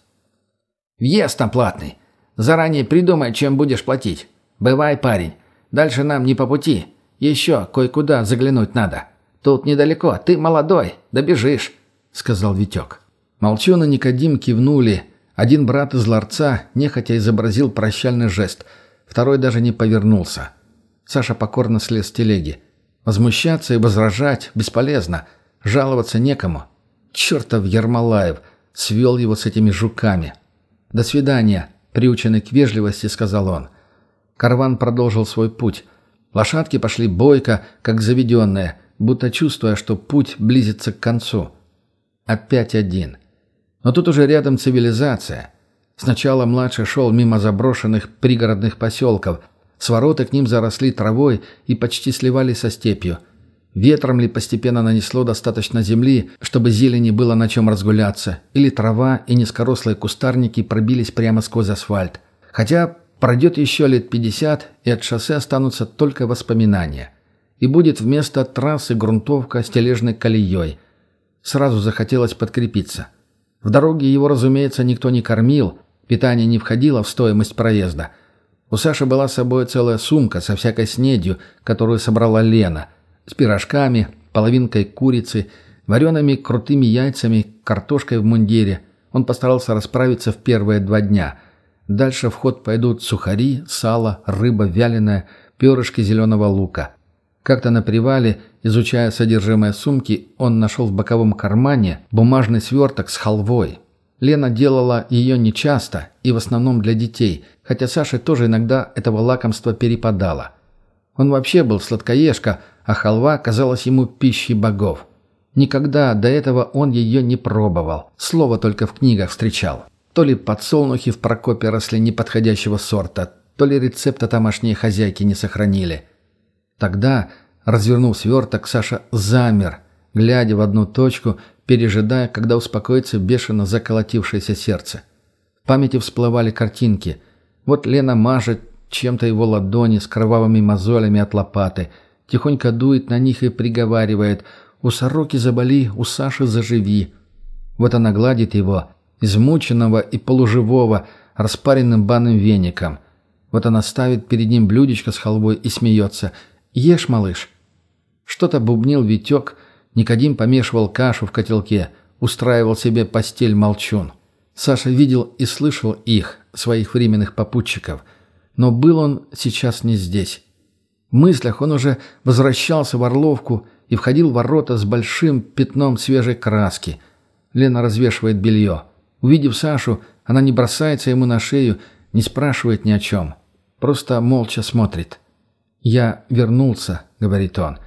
B: «Въезд там платный. Заранее придумай, чем будешь платить. Бывай, парень. Дальше нам не по пути. Еще кое-куда заглянуть надо. Тут недалеко. Ты молодой. Добежишь», — сказал Витек. Молчун и Никодим кивнули, один брат из ларца нехотя изобразил прощальный жест, второй даже не повернулся. Саша покорно слез с телеги. Возмущаться и возражать бесполезно, жаловаться некому. Чертов Ермолаев свел его с этими жуками. «До свидания», — приученный к вежливости, сказал он. Карван продолжил свой путь. Лошадки пошли бойко, как заведенные, будто чувствуя, что путь близится к концу. Опять один — но тут уже рядом цивилизация. Сначала младший шел мимо заброшенных пригородных поселков. Свороты к ним заросли травой и почти сливались со степью. Ветром ли постепенно нанесло достаточно земли, чтобы зелени было на чем разгуляться, или трава и низкорослые кустарники пробились прямо сквозь асфальт. Хотя пройдет еще лет 50, и от шоссе останутся только воспоминания. И будет вместо трассы грунтовка с тележной колеей. Сразу захотелось подкрепиться. В дороге его, разумеется, никто не кормил, питание не входило в стоимость проезда. У Саши была с собой целая сумка со всякой снедью, которую собрала Лена, с пирожками, половинкой курицы, вареными крутыми яйцами, картошкой в мундире. Он постарался расправиться в первые два дня. Дальше в ход пойдут сухари, сало, рыба вяленая, перышки зеленого лука. Как-то на привале, изучая содержимое сумки, он нашел в боковом кармане бумажный сверток с халвой. Лена делала ее нечасто и в основном для детей, хотя Саше тоже иногда этого лакомства перепадало. Он вообще был сладкоежка, а халва казалась ему пищей богов. Никогда до этого он ее не пробовал, слово только в книгах встречал. То ли подсолнухи в Прокопе росли неподходящего сорта, то ли рецепта тамошние хозяйки не сохранили. Тогда, развернув сверток, Саша замер, глядя в одну точку, пережидая, когда успокоится бешено заколотившееся сердце. В памяти всплывали картинки. Вот Лена мажет чем-то его ладони с кровавыми мозолями от лопаты, тихонько дует на них и приговаривает «У сороки заболи, у Саши заживи». Вот она гладит его, измученного и полуживого, распаренным банным веником. Вот она ставит перед ним блюдечко с халвой и смеется. «Ешь, малыш». Что-то бубнил Витек, Никодим помешивал кашу в котелке, устраивал себе постель молчун. Саша видел и слышал их, своих временных попутчиков. Но был он сейчас не здесь. В мыслях он уже возвращался в Орловку и входил в ворота с большим пятном свежей краски. Лена развешивает белье. Увидев Сашу, она не бросается ему на шею, не спрашивает ни о чем. Просто молча смотрит. «Я вернулся», — говорит он.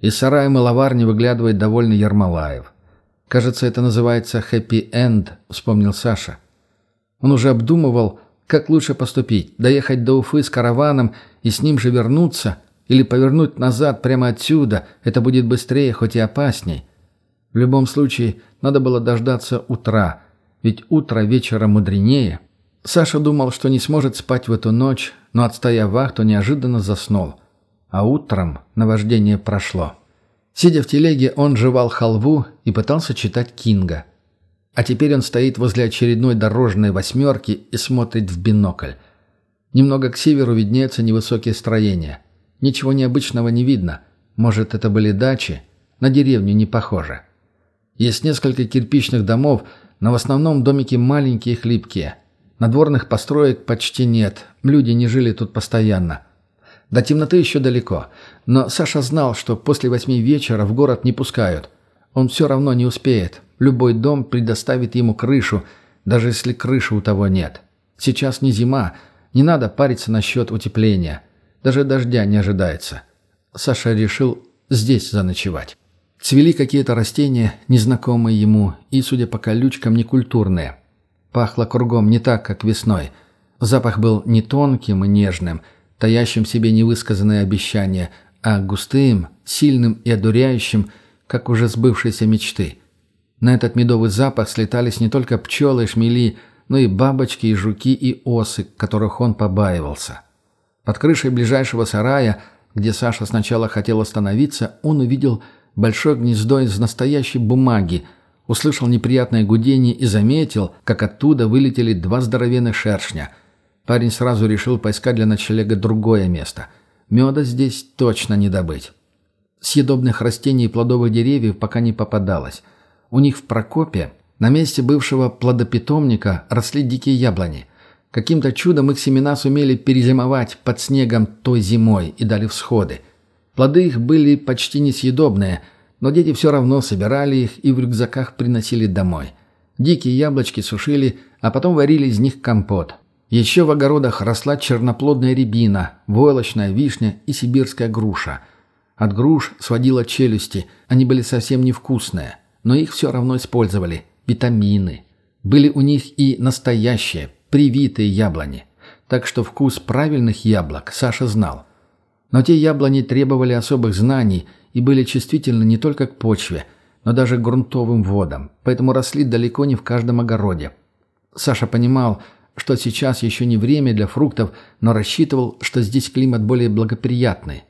B: Из сарая мыловарни выглядывает довольный Ермолаев. «Кажется, это называется хэппи-энд», — вспомнил Саша. Он уже обдумывал, как лучше поступить, доехать до Уфы с караваном и с ним же вернуться, или повернуть назад прямо отсюда, это будет быстрее, хоть и опасней. В любом случае, надо было дождаться утра, ведь утро вечера мудренее. Саша думал, что не сможет спать в эту ночь, но, отстояв вахту, неожиданно заснул. А утром наваждение прошло. Сидя в телеге, он жевал халву и пытался читать Кинга. А теперь он стоит возле очередной дорожной восьмерки и смотрит в бинокль. Немного к северу виднеются невысокие строения. Ничего необычного не видно. Может, это были дачи? На деревню не похоже. Есть несколько кирпичных домов, но в основном домики маленькие и хлипкие. Надворных построек почти нет, люди не жили тут постоянно. До темноты еще далеко, но Саша знал, что после восьми вечера в город не пускают. Он все равно не успеет, любой дом предоставит ему крышу, даже если крыши у того нет. Сейчас не зима, не надо париться насчет утепления. Даже дождя не ожидается. Саша решил здесь заночевать. Цвели какие-то растения, незнакомые ему, и, судя по колючкам, некультурные. Пахло кругом не так, как весной. Запах был не тонким и нежным, таящим в себе невысказанные обещания, а густым, сильным и одуряющим, как уже сбывшиеся мечты. На этот медовый запах слетались не только пчелы и шмели, но и бабочки, и жуки, и осы, которых он побаивался. Под крышей ближайшего сарая, где Саша сначала хотел остановиться, он увидел большое гнездо из настоящей бумаги, услышал неприятное гудение и заметил, как оттуда вылетели два здоровенных шершня. Парень сразу решил поискать для ночлега другое место. Меда здесь точно не добыть. Съедобных растений и плодовых деревьев пока не попадалось. У них в Прокопе, на месте бывшего плодопитомника, росли дикие яблони. Каким-то чудом их семена сумели перезимовать под снегом той зимой и дали всходы – Плоды их были почти несъедобные, но дети все равно собирали их и в рюкзаках приносили домой. Дикие яблочки сушили, а потом варили из них компот. Еще в огородах росла черноплодная рябина, войлочная вишня и сибирская груша. От груш сводило челюсти, они были совсем невкусные, но их все равно использовали. Витамины. Были у них и настоящие, привитые яблони. Так что вкус правильных яблок Саша знал – но те яблони требовали особых знаний и были чувствительны не только к почве, но даже к грунтовым водам, поэтому росли далеко не в каждом огороде. Саша понимал, что сейчас еще не время для фруктов, но рассчитывал, что здесь климат более благоприятный.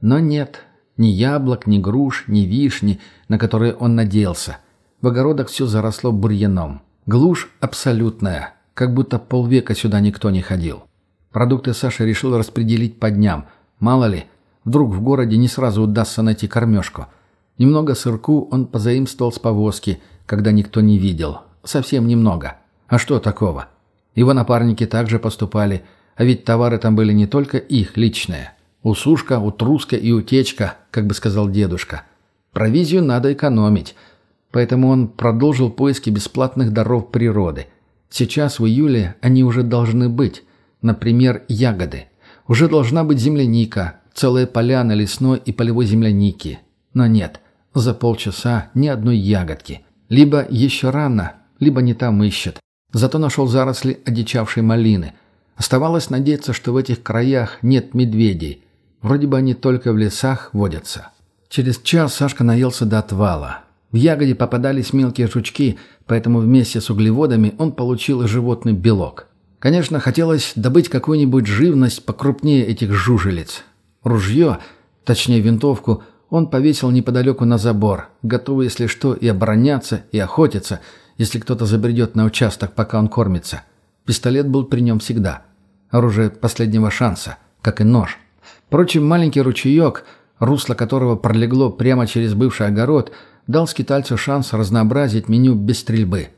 B: Но нет, ни яблок, ни груш, ни вишни, на которые он надеялся. В огородах все заросло бурьяном. Глушь абсолютная, как будто полвека сюда никто не ходил. Продукты Саша решил распределить по дням – Мало ли, вдруг в городе не сразу удастся найти кормежку. Немного сырку он позаимствовал с повозки, когда никто не видел. Совсем немного. А что такого? Его напарники также поступали, а ведь товары там были не только их личные. Усушка, утруска и утечка, как бы сказал дедушка. Провизию надо экономить. Поэтому он продолжил поиски бесплатных даров природы. Сейчас, в июле, они уже должны быть. Например, ягоды – уже должна быть земляника, целая поляна лесной и полевой земляники. Но нет, за полчаса ни одной ягодки. Либо еще рано, либо не там ищет. Зато нашел заросли одичавшей малины. Оставалось надеяться, что в этих краях нет медведей. Вроде бы они только в лесах водятся. Через час Сашка наелся до отвала. В ягоде попадались мелкие жучки, поэтому вместе с углеводами он получил животный белок. Конечно, хотелось добыть какую-нибудь живность покрупнее этих жужелиц. Ружье, точнее винтовку, он повесил неподалеку на забор, готовый, если что, и обороняться, и охотиться, если кто-то забредет на участок, пока он кормится. Пистолет был при нем всегда. Оружие последнего шанса, как и нож. Впрочем, маленький ручеек, русло которого пролегло прямо через бывший огород, дал скитальцу шанс разнообразить меню без стрельбы.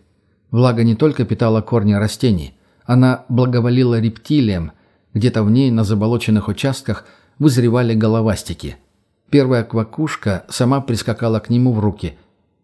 B: Влага не только питала корни растений, она благоволила рептилиям, где-то в ней на заболоченных участках вызревали головастики. Первая квакушка сама прискакала к нему в руки.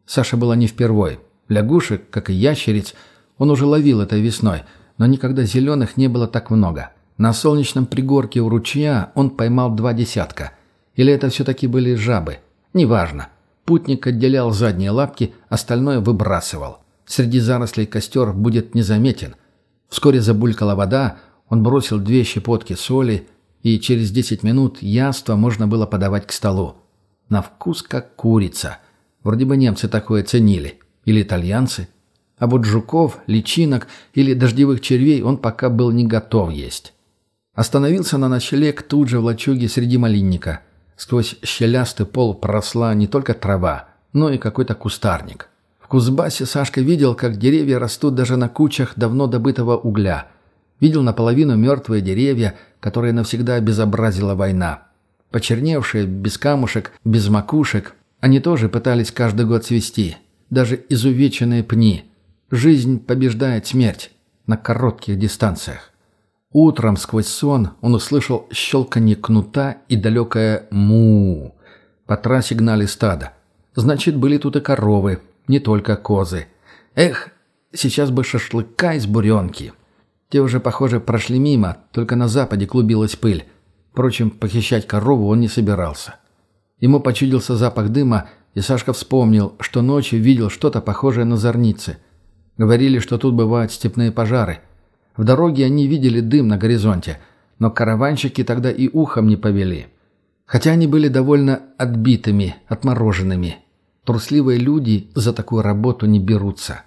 B: Саша была не впервой. Лягушек, как и ящериц, он уже ловил этой весной, но никогда зеленых не было так много. На солнечном пригорке у ручья он поймал два десятка. Или это все-таки были жабы? Неважно. Путник отделял задние лапки, остальное выбрасывал. Среди зарослей костер будет незаметен. Вскоре забулькала вода, он бросил две щепотки соли, и через десять минут яство можно было подавать к столу. На вкус как курица. Вроде бы немцы такое ценили. Или итальянцы. А вот жуков, личинок или дождевых червей он пока был не готов есть. Остановился на ночлег тут же в лачуге среди малинника. Сквозь щелястый пол проросла не только трава, но и какой-то кустарник. В Кузбассе Сашка видел, как деревья растут даже на кучах давно добытого угля. Видел наполовину мертвые деревья, которые навсегда обезобразила война. Почерневшие, без камушек, без макушек, они тоже пытались каждый год цвести. Даже изувеченные пни. Жизнь побеждает смерть на коротких дистанциях. Утром сквозь сон он услышал щелканье кнута и далекое му. По трассе гнали стадо. Значит, были тут и коровы, не только козы. Эх, сейчас бы шашлыка из буренки. Те уже, похоже, прошли мимо, только на западе клубилась пыль. Впрочем, похищать корову он не собирался. Ему почудился запах дыма, и Сашка вспомнил, что ночью видел что-то похожее на зорницы. Говорили, что тут бывают степные пожары – в дороге они видели дым на горизонте, но караванщики тогда и ухом не повели. Хотя они были довольно отбитыми, отмороженными. Трусливые люди за такую работу не берутся.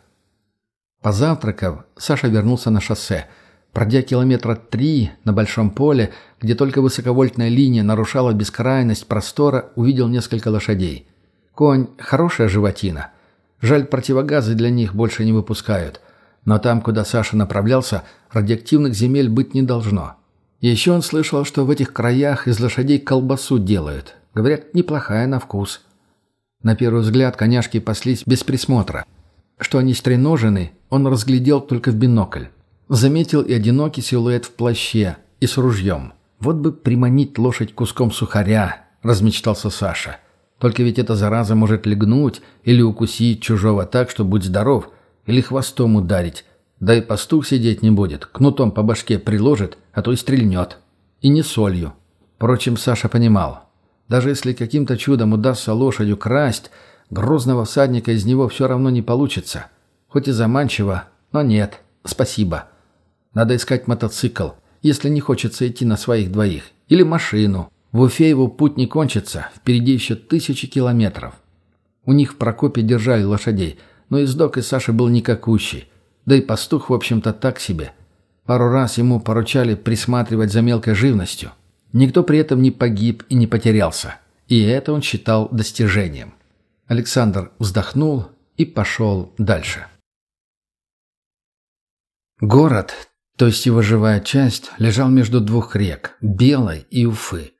B: Позавтракав, Саша вернулся на шоссе. Пройдя километра три на большом поле, где только высоковольтная линия нарушала бескрайность простора, увидел несколько лошадей. Конь – хорошая животина. Жаль, противогазы для них больше не выпускают. Но там, куда Саша направлялся, радиоактивных земель быть не должно. еще он слышал, что в этих краях из лошадей колбасу делают. Говорят, неплохая на вкус. На первый взгляд коняшки паслись без присмотра. Что они стреножены, он разглядел только в бинокль. Заметил и одинокий силуэт в плаще, и с ружьем. «Вот бы приманить лошадь куском сухаря», – размечтался Саша. «Только ведь эта зараза может легнуть или укусить чужого так, что будь здоров, или хвостом ударить. Да и пастух сидеть не будет, кнутом по башке приложит, а то и стрельнет. И не солью. Впрочем, Саша понимал. Даже если каким-то чудом удастся лошадью красть, грозного всадника из него все равно не получится. Хоть и заманчиво, но нет, спасибо. Надо искать мотоцикл, если не хочется идти на своих двоих. Или машину. В Уфе его путь не кончится, впереди еще тысячи километров. У них в Прокопе держали лошадей – но издок из Саши был никакущий. Да и пастух, в общем-то, так себе. Пару раз ему поручали присматривать за мелкой живностью. Никто при этом не погиб и не потерялся. И это он считал достижением. Александр вздохнул и пошел дальше. Город, то есть его живая часть, лежал между двух рек – Белой и Уфы.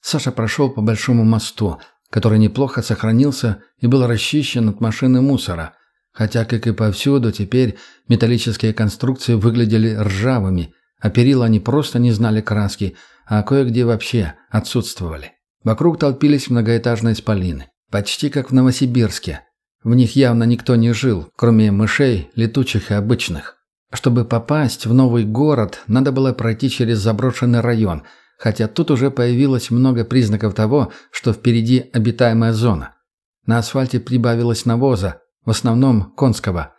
B: Саша прошел по большому мосту, который неплохо сохранился и был расчищен от машины мусора, хотя, как и повсюду, теперь металлические конструкции выглядели ржавыми, а перила не просто не знали краски, а кое-где вообще отсутствовали. Вокруг толпились многоэтажные спалины, почти как в Новосибирске. В них явно никто не жил, кроме мышей, летучих и обычных. Чтобы попасть в новый город, надо было пройти через заброшенный район – хотя тут уже появилось много признаков того, что впереди обитаемая зона. На асфальте прибавилось навоза, в основном конского.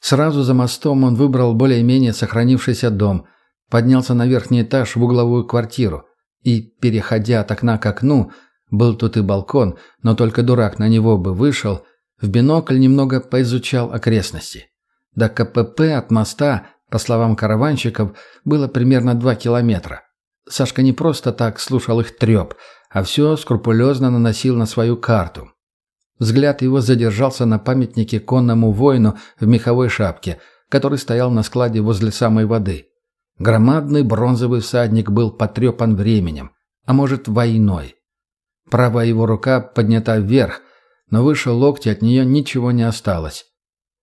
B: Сразу за мостом он выбрал более-менее сохранившийся дом, поднялся на верхний этаж в угловую квартиру и, переходя от окна к окну, был тут и балкон, но только дурак на него бы вышел, в бинокль немного поизучал окрестности. До КПП от моста, по словам караванщиков, было примерно два километра. Сашка не просто так слушал их треп, а все скрупулезно наносил на свою карту. Взгляд его задержался на памятнике конному воину в меховой шапке, который стоял на складе возле самой воды. Громадный бронзовый всадник был потрепан временем, а может войной. Правая его рука поднята вверх, но выше локтя от нее ничего не осталось.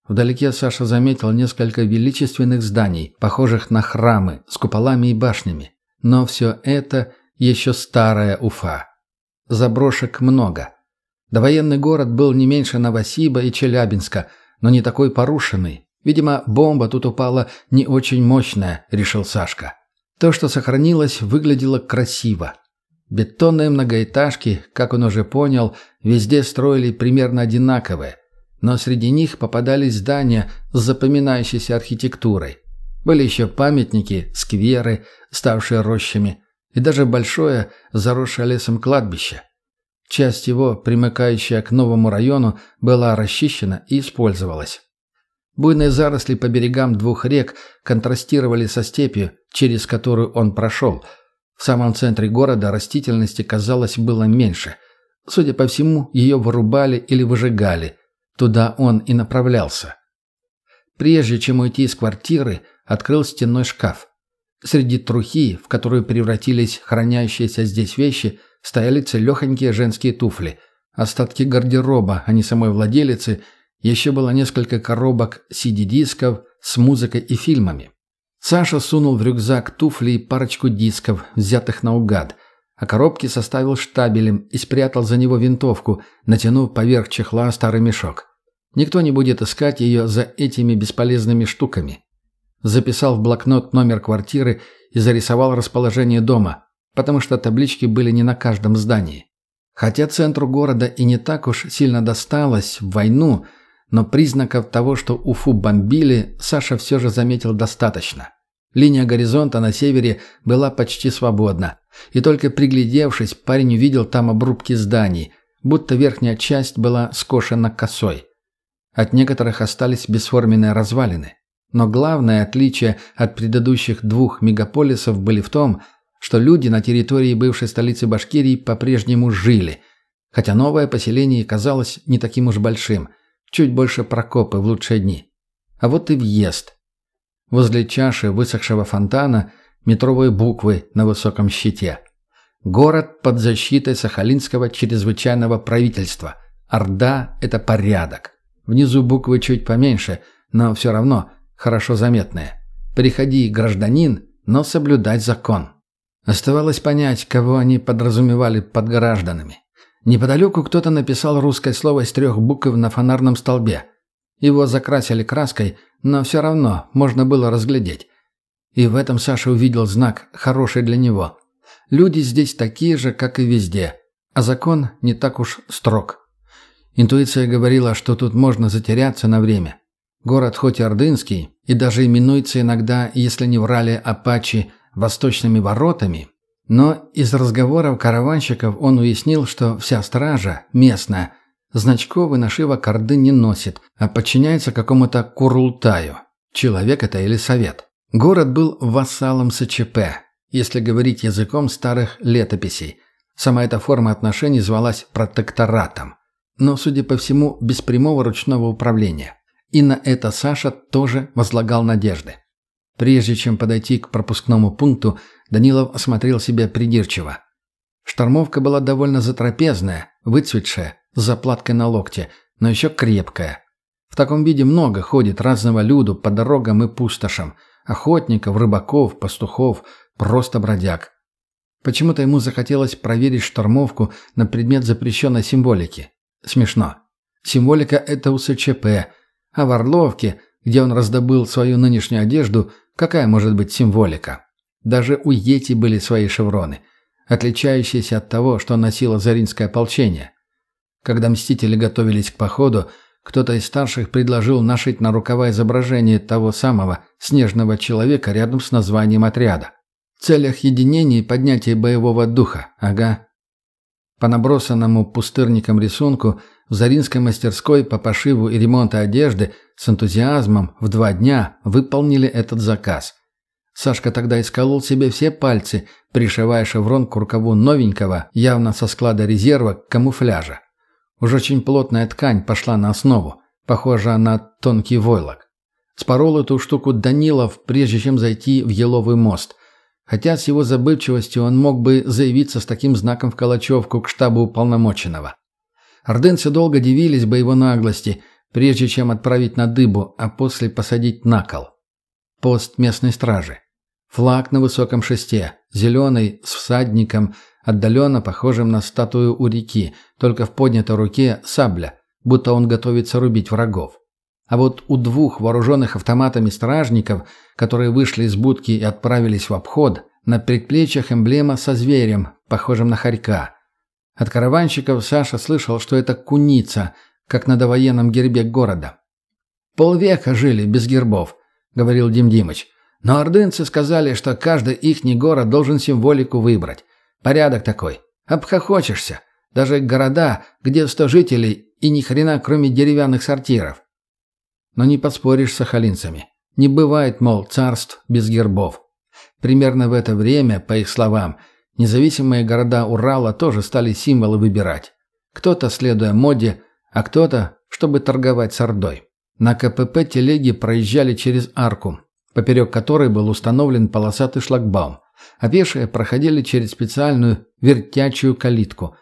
B: Вдалеке Саша заметил несколько величественных зданий, похожих на храмы, с куполами и башнями. Но все это еще старая Уфа. Заброшек много. Довоенный город был не меньше Новосиба и Челябинска, но не такой порушенный. Видимо, бомба тут упала не очень мощная, решил Сашка. То, что сохранилось, выглядело красиво. Бетонные многоэтажки, как он уже понял, везде строили примерно одинаковые, но среди них попадались здания с запоминающейся архитектурой. Были еще памятники, скверы, ставшие рощами, и даже большое, заросшее лесом кладбище. Часть его, примыкающая к новому району, была расчищена и использовалась. Буйные заросли по берегам двух рек контрастировали со степью, через которую он прошел. В самом центре города растительности, казалось, было меньше. Судя по всему, ее вырубали или выжигали. Туда он и направлялся. Прежде чем уйти из квартиры, открыл стенной шкаф. Среди трухи, в которую превратились хранящиеся здесь вещи, стояли целехонькие женские туфли. Остатки гардероба, а не самой владелицы, еще было несколько коробок CD-дисков с музыкой и фильмами. Саша сунул в рюкзак туфли и парочку дисков, взятых наугад, а коробки составил штабелем и спрятал за него винтовку, натянув поверх чехла старый мешок. Никто не будет искать ее за этими бесполезными штуками. Записал в блокнот номер квартиры и зарисовал расположение дома, потому что таблички были не на каждом здании. Хотя центру города и не так уж сильно досталось в войну, но признаков того, что Уфу бомбили, Саша все же заметил достаточно. Линия горизонта на севере была почти свободна, и только приглядевшись, парень увидел там обрубки зданий, будто верхняя часть была скошена косой. От некоторых остались бесформенные развалины. Но главное отличие от предыдущих двух мегаполисов были в том, что люди на территории бывшей столицы Башкирии по-прежнему жили, хотя новое поселение казалось не таким уж большим, чуть больше Прокопы в лучшие дни. А вот и въезд. Возле чаши высохшего фонтана метровые буквы на высоком щите. Город под защитой Сахалинского чрезвычайного правительства. Орда – это порядок. Внизу буквы чуть поменьше, но все равно хорошо заметные. Приходи, гражданин, но соблюдать закон. Оставалось понять, кого они подразумевали под гражданами. Неподалеку кто-то написал русское слово из трех букв на фонарном столбе. Его закрасили краской, но все равно можно было разглядеть. И в этом Саша увидел знак, хороший для него. Люди здесь такие же, как и везде, а закон не так уж строг. Интуиция говорила, что тут можно затеряться на время. Город хоть и ордынский, и даже именуется иногда, если не врали Апачи, восточными воротами, но из разговоров караванщиков он уяснил, что вся стража, местная, значков и нашивок Орды не носит, а подчиняется какому-то Курултаю. Человек это или совет. Город был вассалом СЧП, если говорить языком старых летописей. Сама эта форма отношений звалась протекторатом. Но, судя по всему, без прямого ручного управления. И на это Саша тоже возлагал надежды. Прежде чем подойти к пропускному пункту, Данилов осмотрел себя придирчиво. Штормовка была довольно затрапезная, выцветшая, с заплаткой на локте, но еще крепкая. В таком виде много ходит разного люду по дорогам и пустошам. Охотников, рыбаков, пастухов, просто бродяг. Почему-то ему захотелось проверить штормовку на предмет запрещенной символики. Смешно. Символика – это у СЧП – а в Орловке, где он раздобыл свою нынешнюю одежду, какая может быть символика? Даже у Йети были свои шевроны, отличающиеся от того, что носило Заринское ополчение. Когда мстители готовились к походу, кто-то из старших предложил нашить на рукава изображение того самого снежного человека рядом с названием отряда. В целях единения и поднятия боевого духа, ага. По набросанному пустырникам рисунку в Заринской мастерской по пошиву и ремонту одежды с энтузиазмом в два дня выполнили этот заказ. Сашка тогда исколол себе все пальцы, пришивая шеврон к рукаву новенького, явно со склада резерва, камуфляжа. Уж очень плотная ткань пошла на основу, похожая на тонкий войлок. Спорол эту штуку Данилов, прежде чем зайти в Еловый мост. Хотя с его забывчивостью он мог бы заявиться с таким знаком в Калачевку к штабу уполномоченного. Ордынцы долго дивились бы его наглости, прежде чем отправить на дыбу, а после посадить на кол. Пост местной стражи. Флаг на высоком шесте, зеленый, с всадником, отдаленно похожим на статую у реки, только в поднятой руке сабля, будто он готовится рубить врагов. А вот у двух вооруженных автоматами стражников, которые вышли из будки и отправились в обход, на предплечьях эмблема со зверем, похожим на хорька. От караванщиков Саша слышал, что это куница, как на довоенном гербе города. «Полвека жили без гербов», — говорил Дим Димыч. «Но ордынцы сказали, что каждый ихний город должен символику выбрать. Порядок такой. Обхохочешься. Даже города, где сто жителей и ни хрена, кроме деревянных сортиров. Но не поспоришь с сахалинцами. Не бывает, мол, царств без гербов. Примерно в это время, по их словам, независимые города Урала тоже стали символы выбирать. Кто-то следуя моде, а кто-то, чтобы торговать с Ордой. На КПП телеги проезжали через арку, поперек которой был установлен полосатый шлагбаум а пешие проходили через специальную вертячую калитку.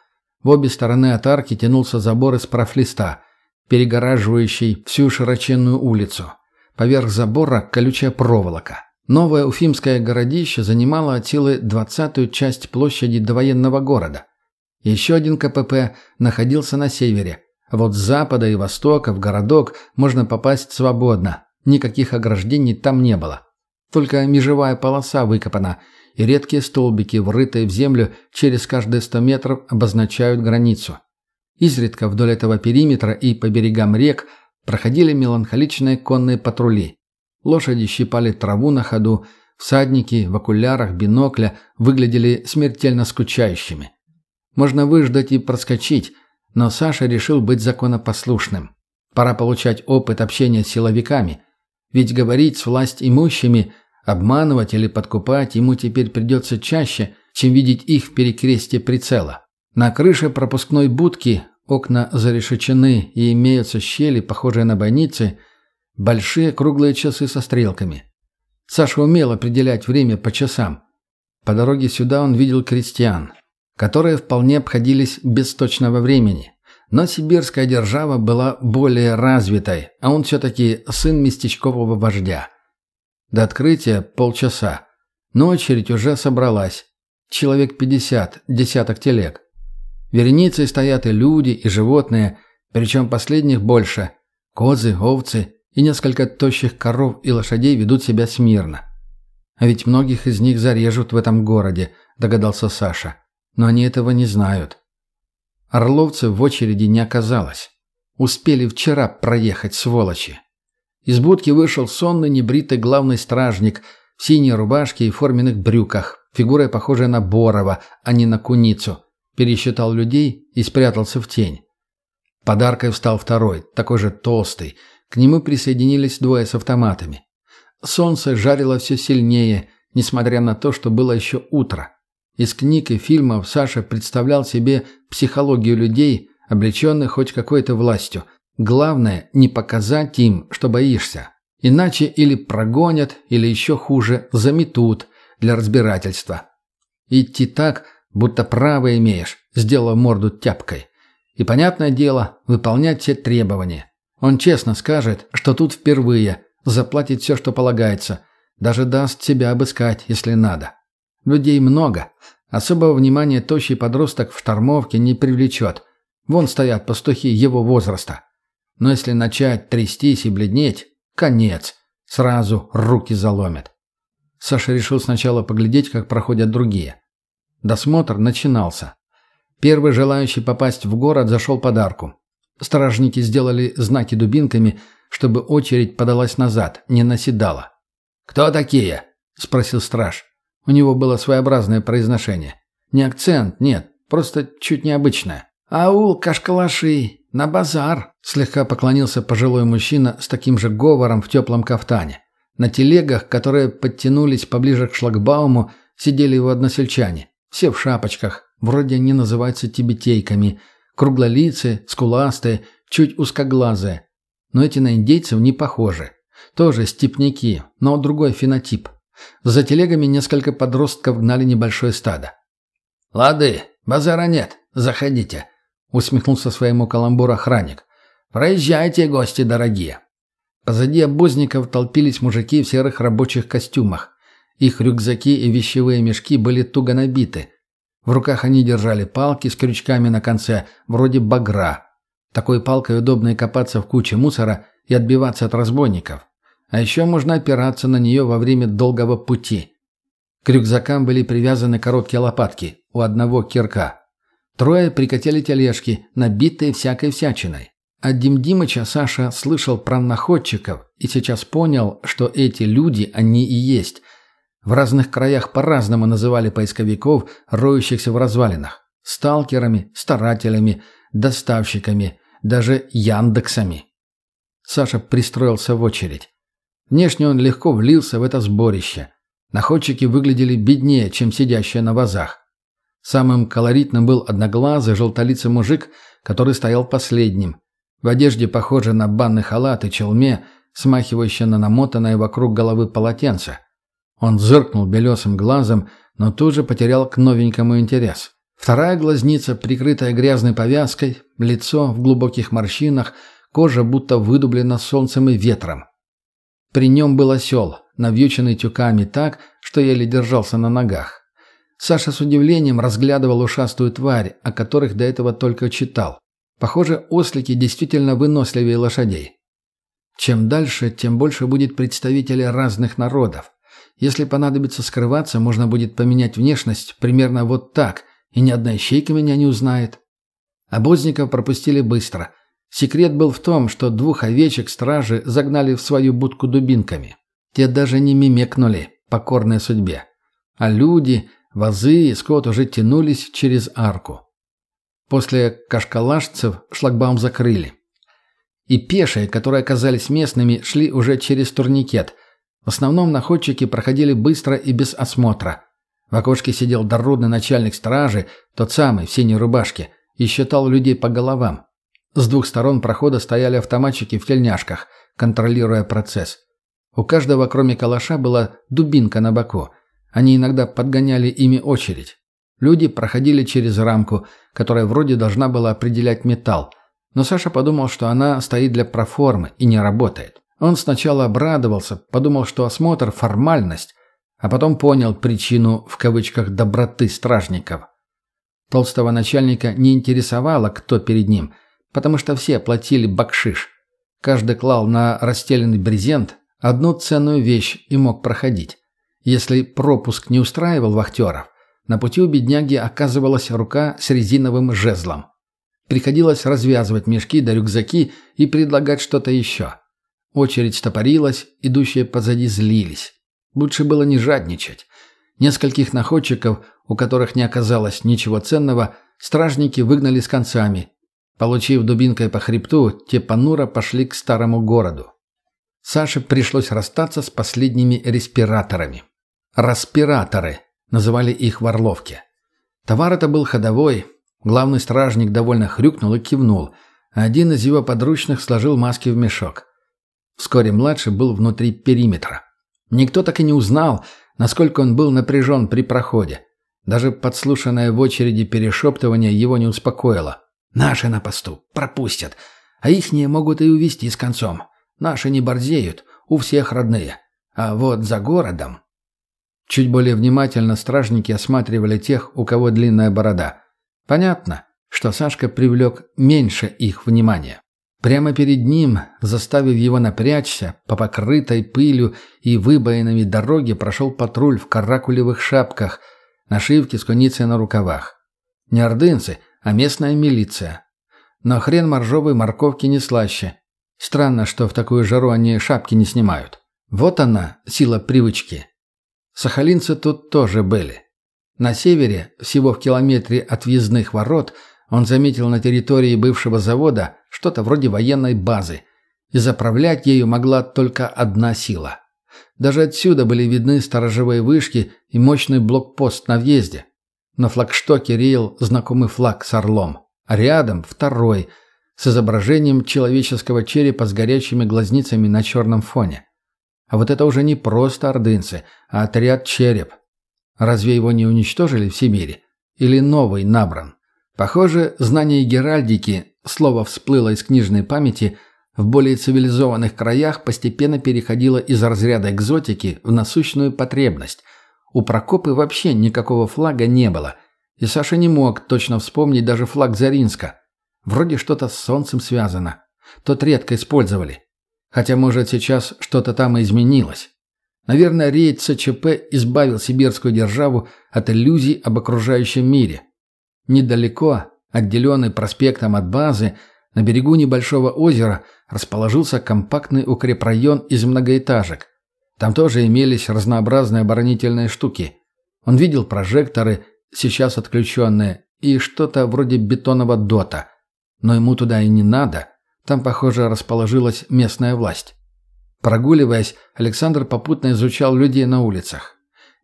B: В обе стороны от арки тянулся забор из профлиста, перегораживающий всю широченную улицу. Поверх забора колючая проволока. Новое уфимское городище занимало от силы двадцатую часть площади довоенного города. Еще один КПП находился на севере, вот с запада и востока в городок можно попасть свободно. Никаких ограждений там не было. Только межевая полоса выкопана – и редкие столбики, врытые в землю через каждые сто метров, обозначают границу. Изредка вдоль этого периметра и по берегам рек проходили меланхоличные конные патрули. Лошади щипали траву на ходу, всадники в окулярах бинокля выглядели смертельно скучающими. Можно выждать и проскочить, но Саша решил быть законопослушным. Пора получать опыт общения с силовиками. Ведь говорить с власть имущими – Обманывать или подкупать ему теперь придется чаще, чем видеть их в перекрестье прицела. На крыше пропускной будки окна зарешечены и имеются щели, похожие на бойницы, большие круглые часы со стрелками. Саша умел определять время по часам. По дороге сюда он видел крестьян, которые вполне обходились без точного времени. Но сибирская держава была более развитой, а он все-таки сын местечкового вождя – до открытия полчаса. Но очередь уже собралась. Человек пятьдесят, десяток телег. Вереницей стоят и люди, и животные, причем последних больше. Козы, овцы и несколько тощих коров и лошадей ведут себя смирно. А ведь многих из них зарежут в этом городе, догадался Саша. Но они этого не знают. Орловцев в очереди не оказалось. Успели вчера проехать, сволочи. Из будки вышел сонный небритый главный стражник в синей рубашке и форменных брюках, фигурой похожая на Борова, а не на куницу. Пересчитал людей и спрятался в тень. Подаркой встал второй, такой же толстый. К нему присоединились двое с автоматами. Солнце жарило все сильнее, несмотря на то, что было еще утро. Из книг и фильмов Саша представлял себе психологию людей, облеченных хоть какой-то властью – Главное, не показать им, что боишься. Иначе или прогонят, или еще хуже, заметут для разбирательства. Идти так, будто право имеешь, сделав морду тяпкой. И, понятное дело, выполнять все требования. Он честно скажет, что тут впервые, заплатит все, что полагается, даже даст себя обыскать, если надо. Людей много. Особого внимания тощий подросток в штормовке не привлечет. Вон стоят пастухи его возраста. Но если начать трястись и бледнеть, конец. Сразу руки заломят. Саша решил сначала поглядеть, как проходят другие. Досмотр начинался. Первый желающий попасть в город зашел подарку. Стражники сделали знаки дубинками, чтобы очередь подалась назад, не наседала.
C: «Кто такие?» – спросил страж. У него было своеобразное произношение. Не акцент, нет, просто чуть необычное. «Аул Кашкалаши, на базар!» – слегка поклонился пожилой мужчина с таким же говором в теплом кафтане. На телегах, которые подтянулись поближе к шлагбауму, сидели его односельчане. Все в шапочках, вроде они называются тибетейками. Круглолицые, скуластые, чуть узкоглазые. Но эти на индейцев не похожи. Тоже степняки, но другой фенотип. За телегами несколько подростков гнали небольшое стадо.
A: «Лады, базара нет, заходите», — усмехнулся своему каламбур охранник. «Проезжайте, гости дорогие».
B: Позади обозников толпились мужики в серых рабочих костюмах. Их рюкзаки и вещевые мешки были туго набиты. В руках они держали палки с крючками на конце, вроде багра. Такой палкой удобно и копаться в куче мусора и отбиваться от разбойников. А еще можно опираться на нее во время долгого пути. К рюкзакам были привязаны короткие лопатки, у одного кирка. Трое прикатили тележки, набитые всякой всячиной. От Дим Димыча Саша слышал про находчиков и сейчас понял, что эти люди они и есть. В разных краях по-разному называли поисковиков, роющихся в развалинах. Сталкерами, старателями, доставщиками, даже яндексами. Саша пристроился в очередь. Внешне он легко влился в это сборище. Находчики выглядели беднее, чем сидящие на вазах. Самым колоритным был одноглазый желтолицый мужик, который стоял последним. В одежде, похожей на банный халат и челме, смахивающей на намотанное вокруг головы полотенце. Он зыркнул белесым глазом, но тут же потерял к новенькому интерес. Вторая глазница, прикрытая грязной повязкой, лицо в глубоких морщинах, кожа будто выдублена солнцем и ветром. При нем был осел, навьюченный тюками так, что еле держался на ногах. Саша с удивлением разглядывал ушастую тварь, о которых до этого только читал. Похоже, ослики действительно выносливее лошадей. Чем дальше, тем больше будет представителей разных народов. Если понадобится скрываться, можно будет поменять внешность примерно вот так, и ни одна ищейка меня не узнает. Обозников пропустили быстро. Секрет был в том, что двух овечек стражи загнали в свою будку дубинками. Те даже не мимекнули, покорной судьбе. А люди, вазы и скот уже тянулись через арку. После кашкалашцев шлагбаум закрыли. И пешие, которые оказались местными, шли уже через турникет. В основном находчики проходили быстро и без осмотра. В окошке сидел дородный начальник стражи, тот самый, в синей рубашке, и считал людей по головам. С двух сторон прохода стояли автоматчики в тельняшках, контролируя процесс. У каждого, кроме калаша, была дубинка на боку. Они иногда подгоняли ими очередь. Люди проходили через рамку, которая вроде должна была определять металл, но Саша подумал, что она стоит для проформы и не работает. Он сначала обрадовался, подумал, что осмотр – формальность, а потом понял причину, в кавычках, доброты стражников. Толстого начальника не интересовало, кто перед ним, потому что все платили бакшиш. Каждый клал на расстеленный брезент одну ценную вещь и мог проходить. Если пропуск не устраивал вахтеров, на пути у бедняги оказывалась рука с резиновым жезлом. Приходилось развязывать мешки да рюкзаки и предлагать что-то еще. Очередь стопорилась, идущие позади злились. Лучше было не жадничать. Нескольких находчиков, у которых не оказалось ничего ценного, стражники выгнали с концами. Получив дубинкой по хребту, те понуро пошли к старому городу. Саше пришлось расстаться с последними респираторами. Распираторы называли их в Орловке. Товар это был ходовой. Главный стражник довольно хрюкнул и кивнул, один из его подручных сложил маски в мешок. Вскоре младший был внутри периметра. Никто так и не узнал, насколько он был напряжен при проходе. Даже подслушанное в очереди перешептывание его не успокоило. «Наши на посту. Пропустят. А ихние могут и увести с концом. Наши не борзеют. У всех родные. А вот за городом...» Чуть более внимательно стражники осматривали тех, у кого длинная борода. Понятно, что Сашка привлек меньше их внимания. Прямо перед ним, заставив его напрячься, по покрытой пылью и выбоинами дороге прошел патруль в каракулевых шапках, нашивки с куницей на рукавах. Не ордынцы, а местная милиция. но хрен моржовой морковки не слаще. Странно, что в такую жару они шапки не снимают. Вот она, сила привычки. Сахалинцы тут тоже были. На севере, всего в километре от въездных ворот, он заметил на территории бывшего завода что-то вроде военной базы, и заправлять ею могла только одна сила. Даже отсюда были видны сторожевые вышки и мощный блокпост на въезде. На флагштоке реял знакомый флаг с орлом, а рядом второй, с изображением человеческого черепа с горячими глазницами на черном фоне. А вот это уже не просто ордынцы, а отряд «Череп». Разве его не уничтожили в Сибири? Или новый набран? Похоже, знание геральдики, слово всплыло из книжной памяти, в более цивилизованных краях постепенно переходило из разряда экзотики в насущную потребность. У Прокопы вообще никакого флага не было, и Саша не мог точно вспомнить даже флаг Заринска. Вроде что-то с солнцем связано. Тот редко использовали. Хотя, может, сейчас что-то там и изменилось. Наверное, рейд ЦЧП избавил сибирскую державу от иллюзий об окружающем мире. Недалеко, отделенный проспектом от базы, на берегу небольшого озера расположился компактный укрепрайон из многоэтажек. Там тоже имелись разнообразные оборонительные штуки. Он видел прожекторы, сейчас отключенные, и что-то вроде бетонного дота. Но ему туда и не надо. Там, похоже, расположилась местная власть. Прогуливаясь, Александр попутно изучал людей на улицах.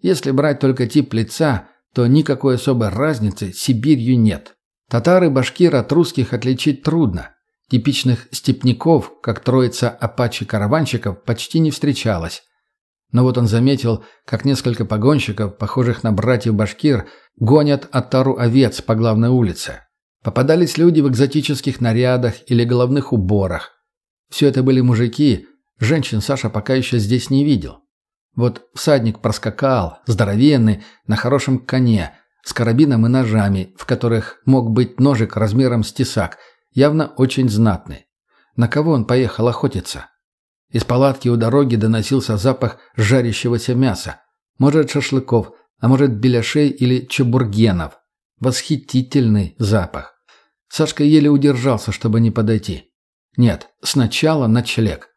B: Если брать только тип лица, то никакой особой разницы с Сибирью нет. Татары башкир от русских отличить трудно. Типичных степняков, как троица апачи-караванщиков, почти не встречалось. Но вот он заметил, как несколько погонщиков, похожих на братьев башкир, гонят оттару овец по главной улице. Попадались люди в экзотических нарядах или головных уборах. Все это были мужики, женщин Саша пока еще здесь не видел. Вот всадник проскакал, здоровенный, на хорошем коне, с карабином и ножами, в которых мог быть ножик размером с тесак, явно очень знатный. На кого он поехал охотиться? Из палатки у дороги доносился запах жарящегося мяса. Может, шашлыков, а может, беляшей или чебургенов. Восхитительный запах. Сашка еле удержался, чтобы не подойти. Нет, сначала ночлег.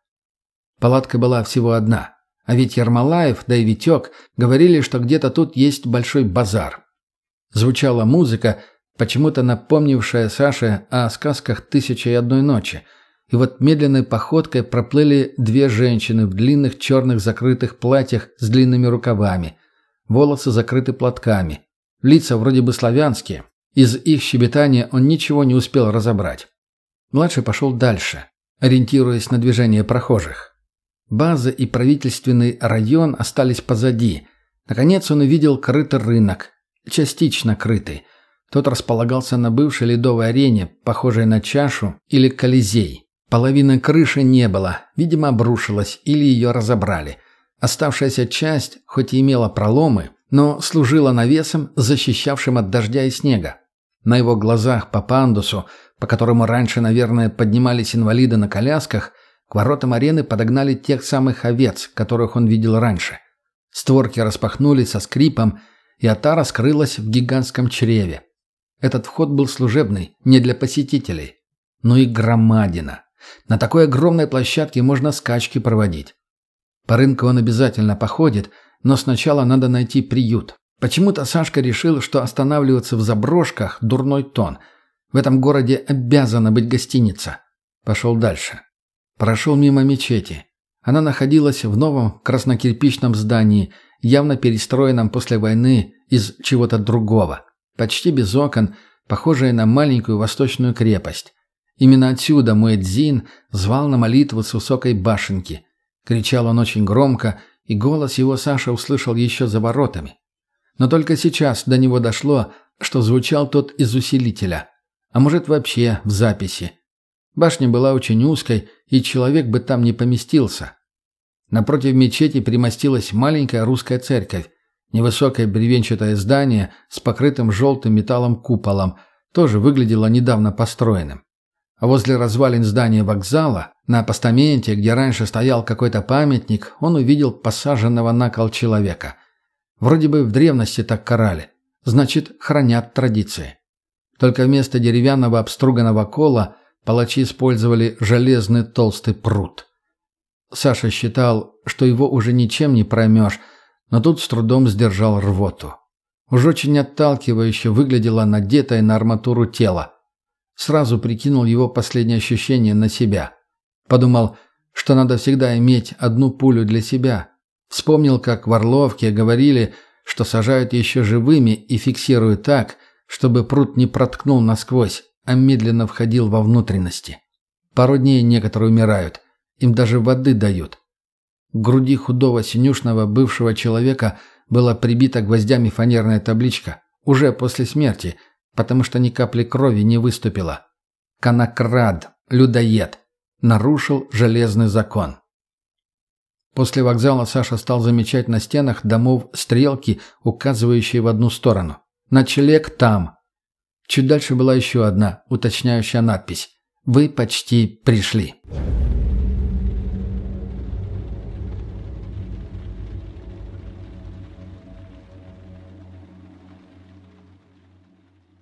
B: Палатка была всего одна. А ведь Ермолаев, да и Витек говорили, что где-то тут есть большой базар. Звучала музыка, почему-то напомнившая Саше о сказках «Тысяча и одной ночи». И вот медленной походкой проплыли две женщины в длинных черных закрытых платьях с длинными рукавами. Волосы закрыты платками. Лица вроде бы славянские. Из их щебетания он ничего не успел разобрать. Младший пошел дальше, ориентируясь на движение прохожих. База и правительственный район остались позади. Наконец он увидел крытый рынок, частично крытый. Тот располагался на бывшей ледовой арене, похожей на чашу или колизей. Половины крыши не было, видимо, обрушилась или ее разобрали. Оставшаяся часть, хоть и имела проломы, но служила навесом, защищавшим от дождя и снега. На его глазах по пандусу, по которому раньше, наверное, поднимались инвалиды на колясках, к воротам арены подогнали тех самых овец, которых он видел раньше. Створки распахнулись со скрипом, и отара скрылась в гигантском чреве. Этот вход был служебный, не для посетителей. но и громадина. На такой огромной площадке можно скачки проводить. По рынку он обязательно походит, но сначала надо найти приют. Почему-то Сашка решил, что останавливаться в заброшках – дурной тон. В этом городе обязана быть гостиница. Пошел дальше. Прошел мимо мечети. Она находилась в новом краснокирпичном здании, явно перестроенном после войны из чего-то другого. Почти без окон, похожее на маленькую восточную крепость. Именно отсюда Муэдзин звал на молитву с высокой башенки. Кричал он очень громко, и голос его Саша услышал еще за воротами. Но только сейчас до него дошло, что звучал тот из усилителя. А может вообще в записи. Башня была очень узкой, и человек бы там не поместился. Напротив мечети примостилась маленькая русская церковь. Невысокое бревенчатое здание с покрытым желтым металлом куполом тоже выглядело недавно построенным. А возле развалин здания вокзала, на постаменте, где раньше стоял какой-то памятник, он увидел посаженного на кол человека. Вроде бы в древности так карали. Значит, хранят традиции.
A: Только вместо деревянного обструганного кола палачи использовали железный толстый пруд. Саша считал, что его уже ничем не проймешь, но тут с трудом сдержал рвоту. Уж очень отталкивающе выглядело надетое на арматуру тело. Сразу прикинул его последнее ощущение на себя. Подумал, что надо всегда иметь одну пулю для себя. Вспомнил, как в Орловке говорили, что сажают еще живыми и фиксируют так, чтобы пруд не проткнул насквозь, а медленно входил во внутренности. Пару дней некоторые умирают, им даже воды дают. К груди худого синюшного бывшего человека была прибита гвоздями фанерная табличка уже после смерти, потому что ни капли крови не выступила. Конокрад, людоед, нарушил железный закон. После вокзала Саша стал замечать на стенах домов стрелки, указывающие в одну сторону. «Ночлег там». Чуть дальше была еще одна, уточняющая надпись. «Вы почти пришли».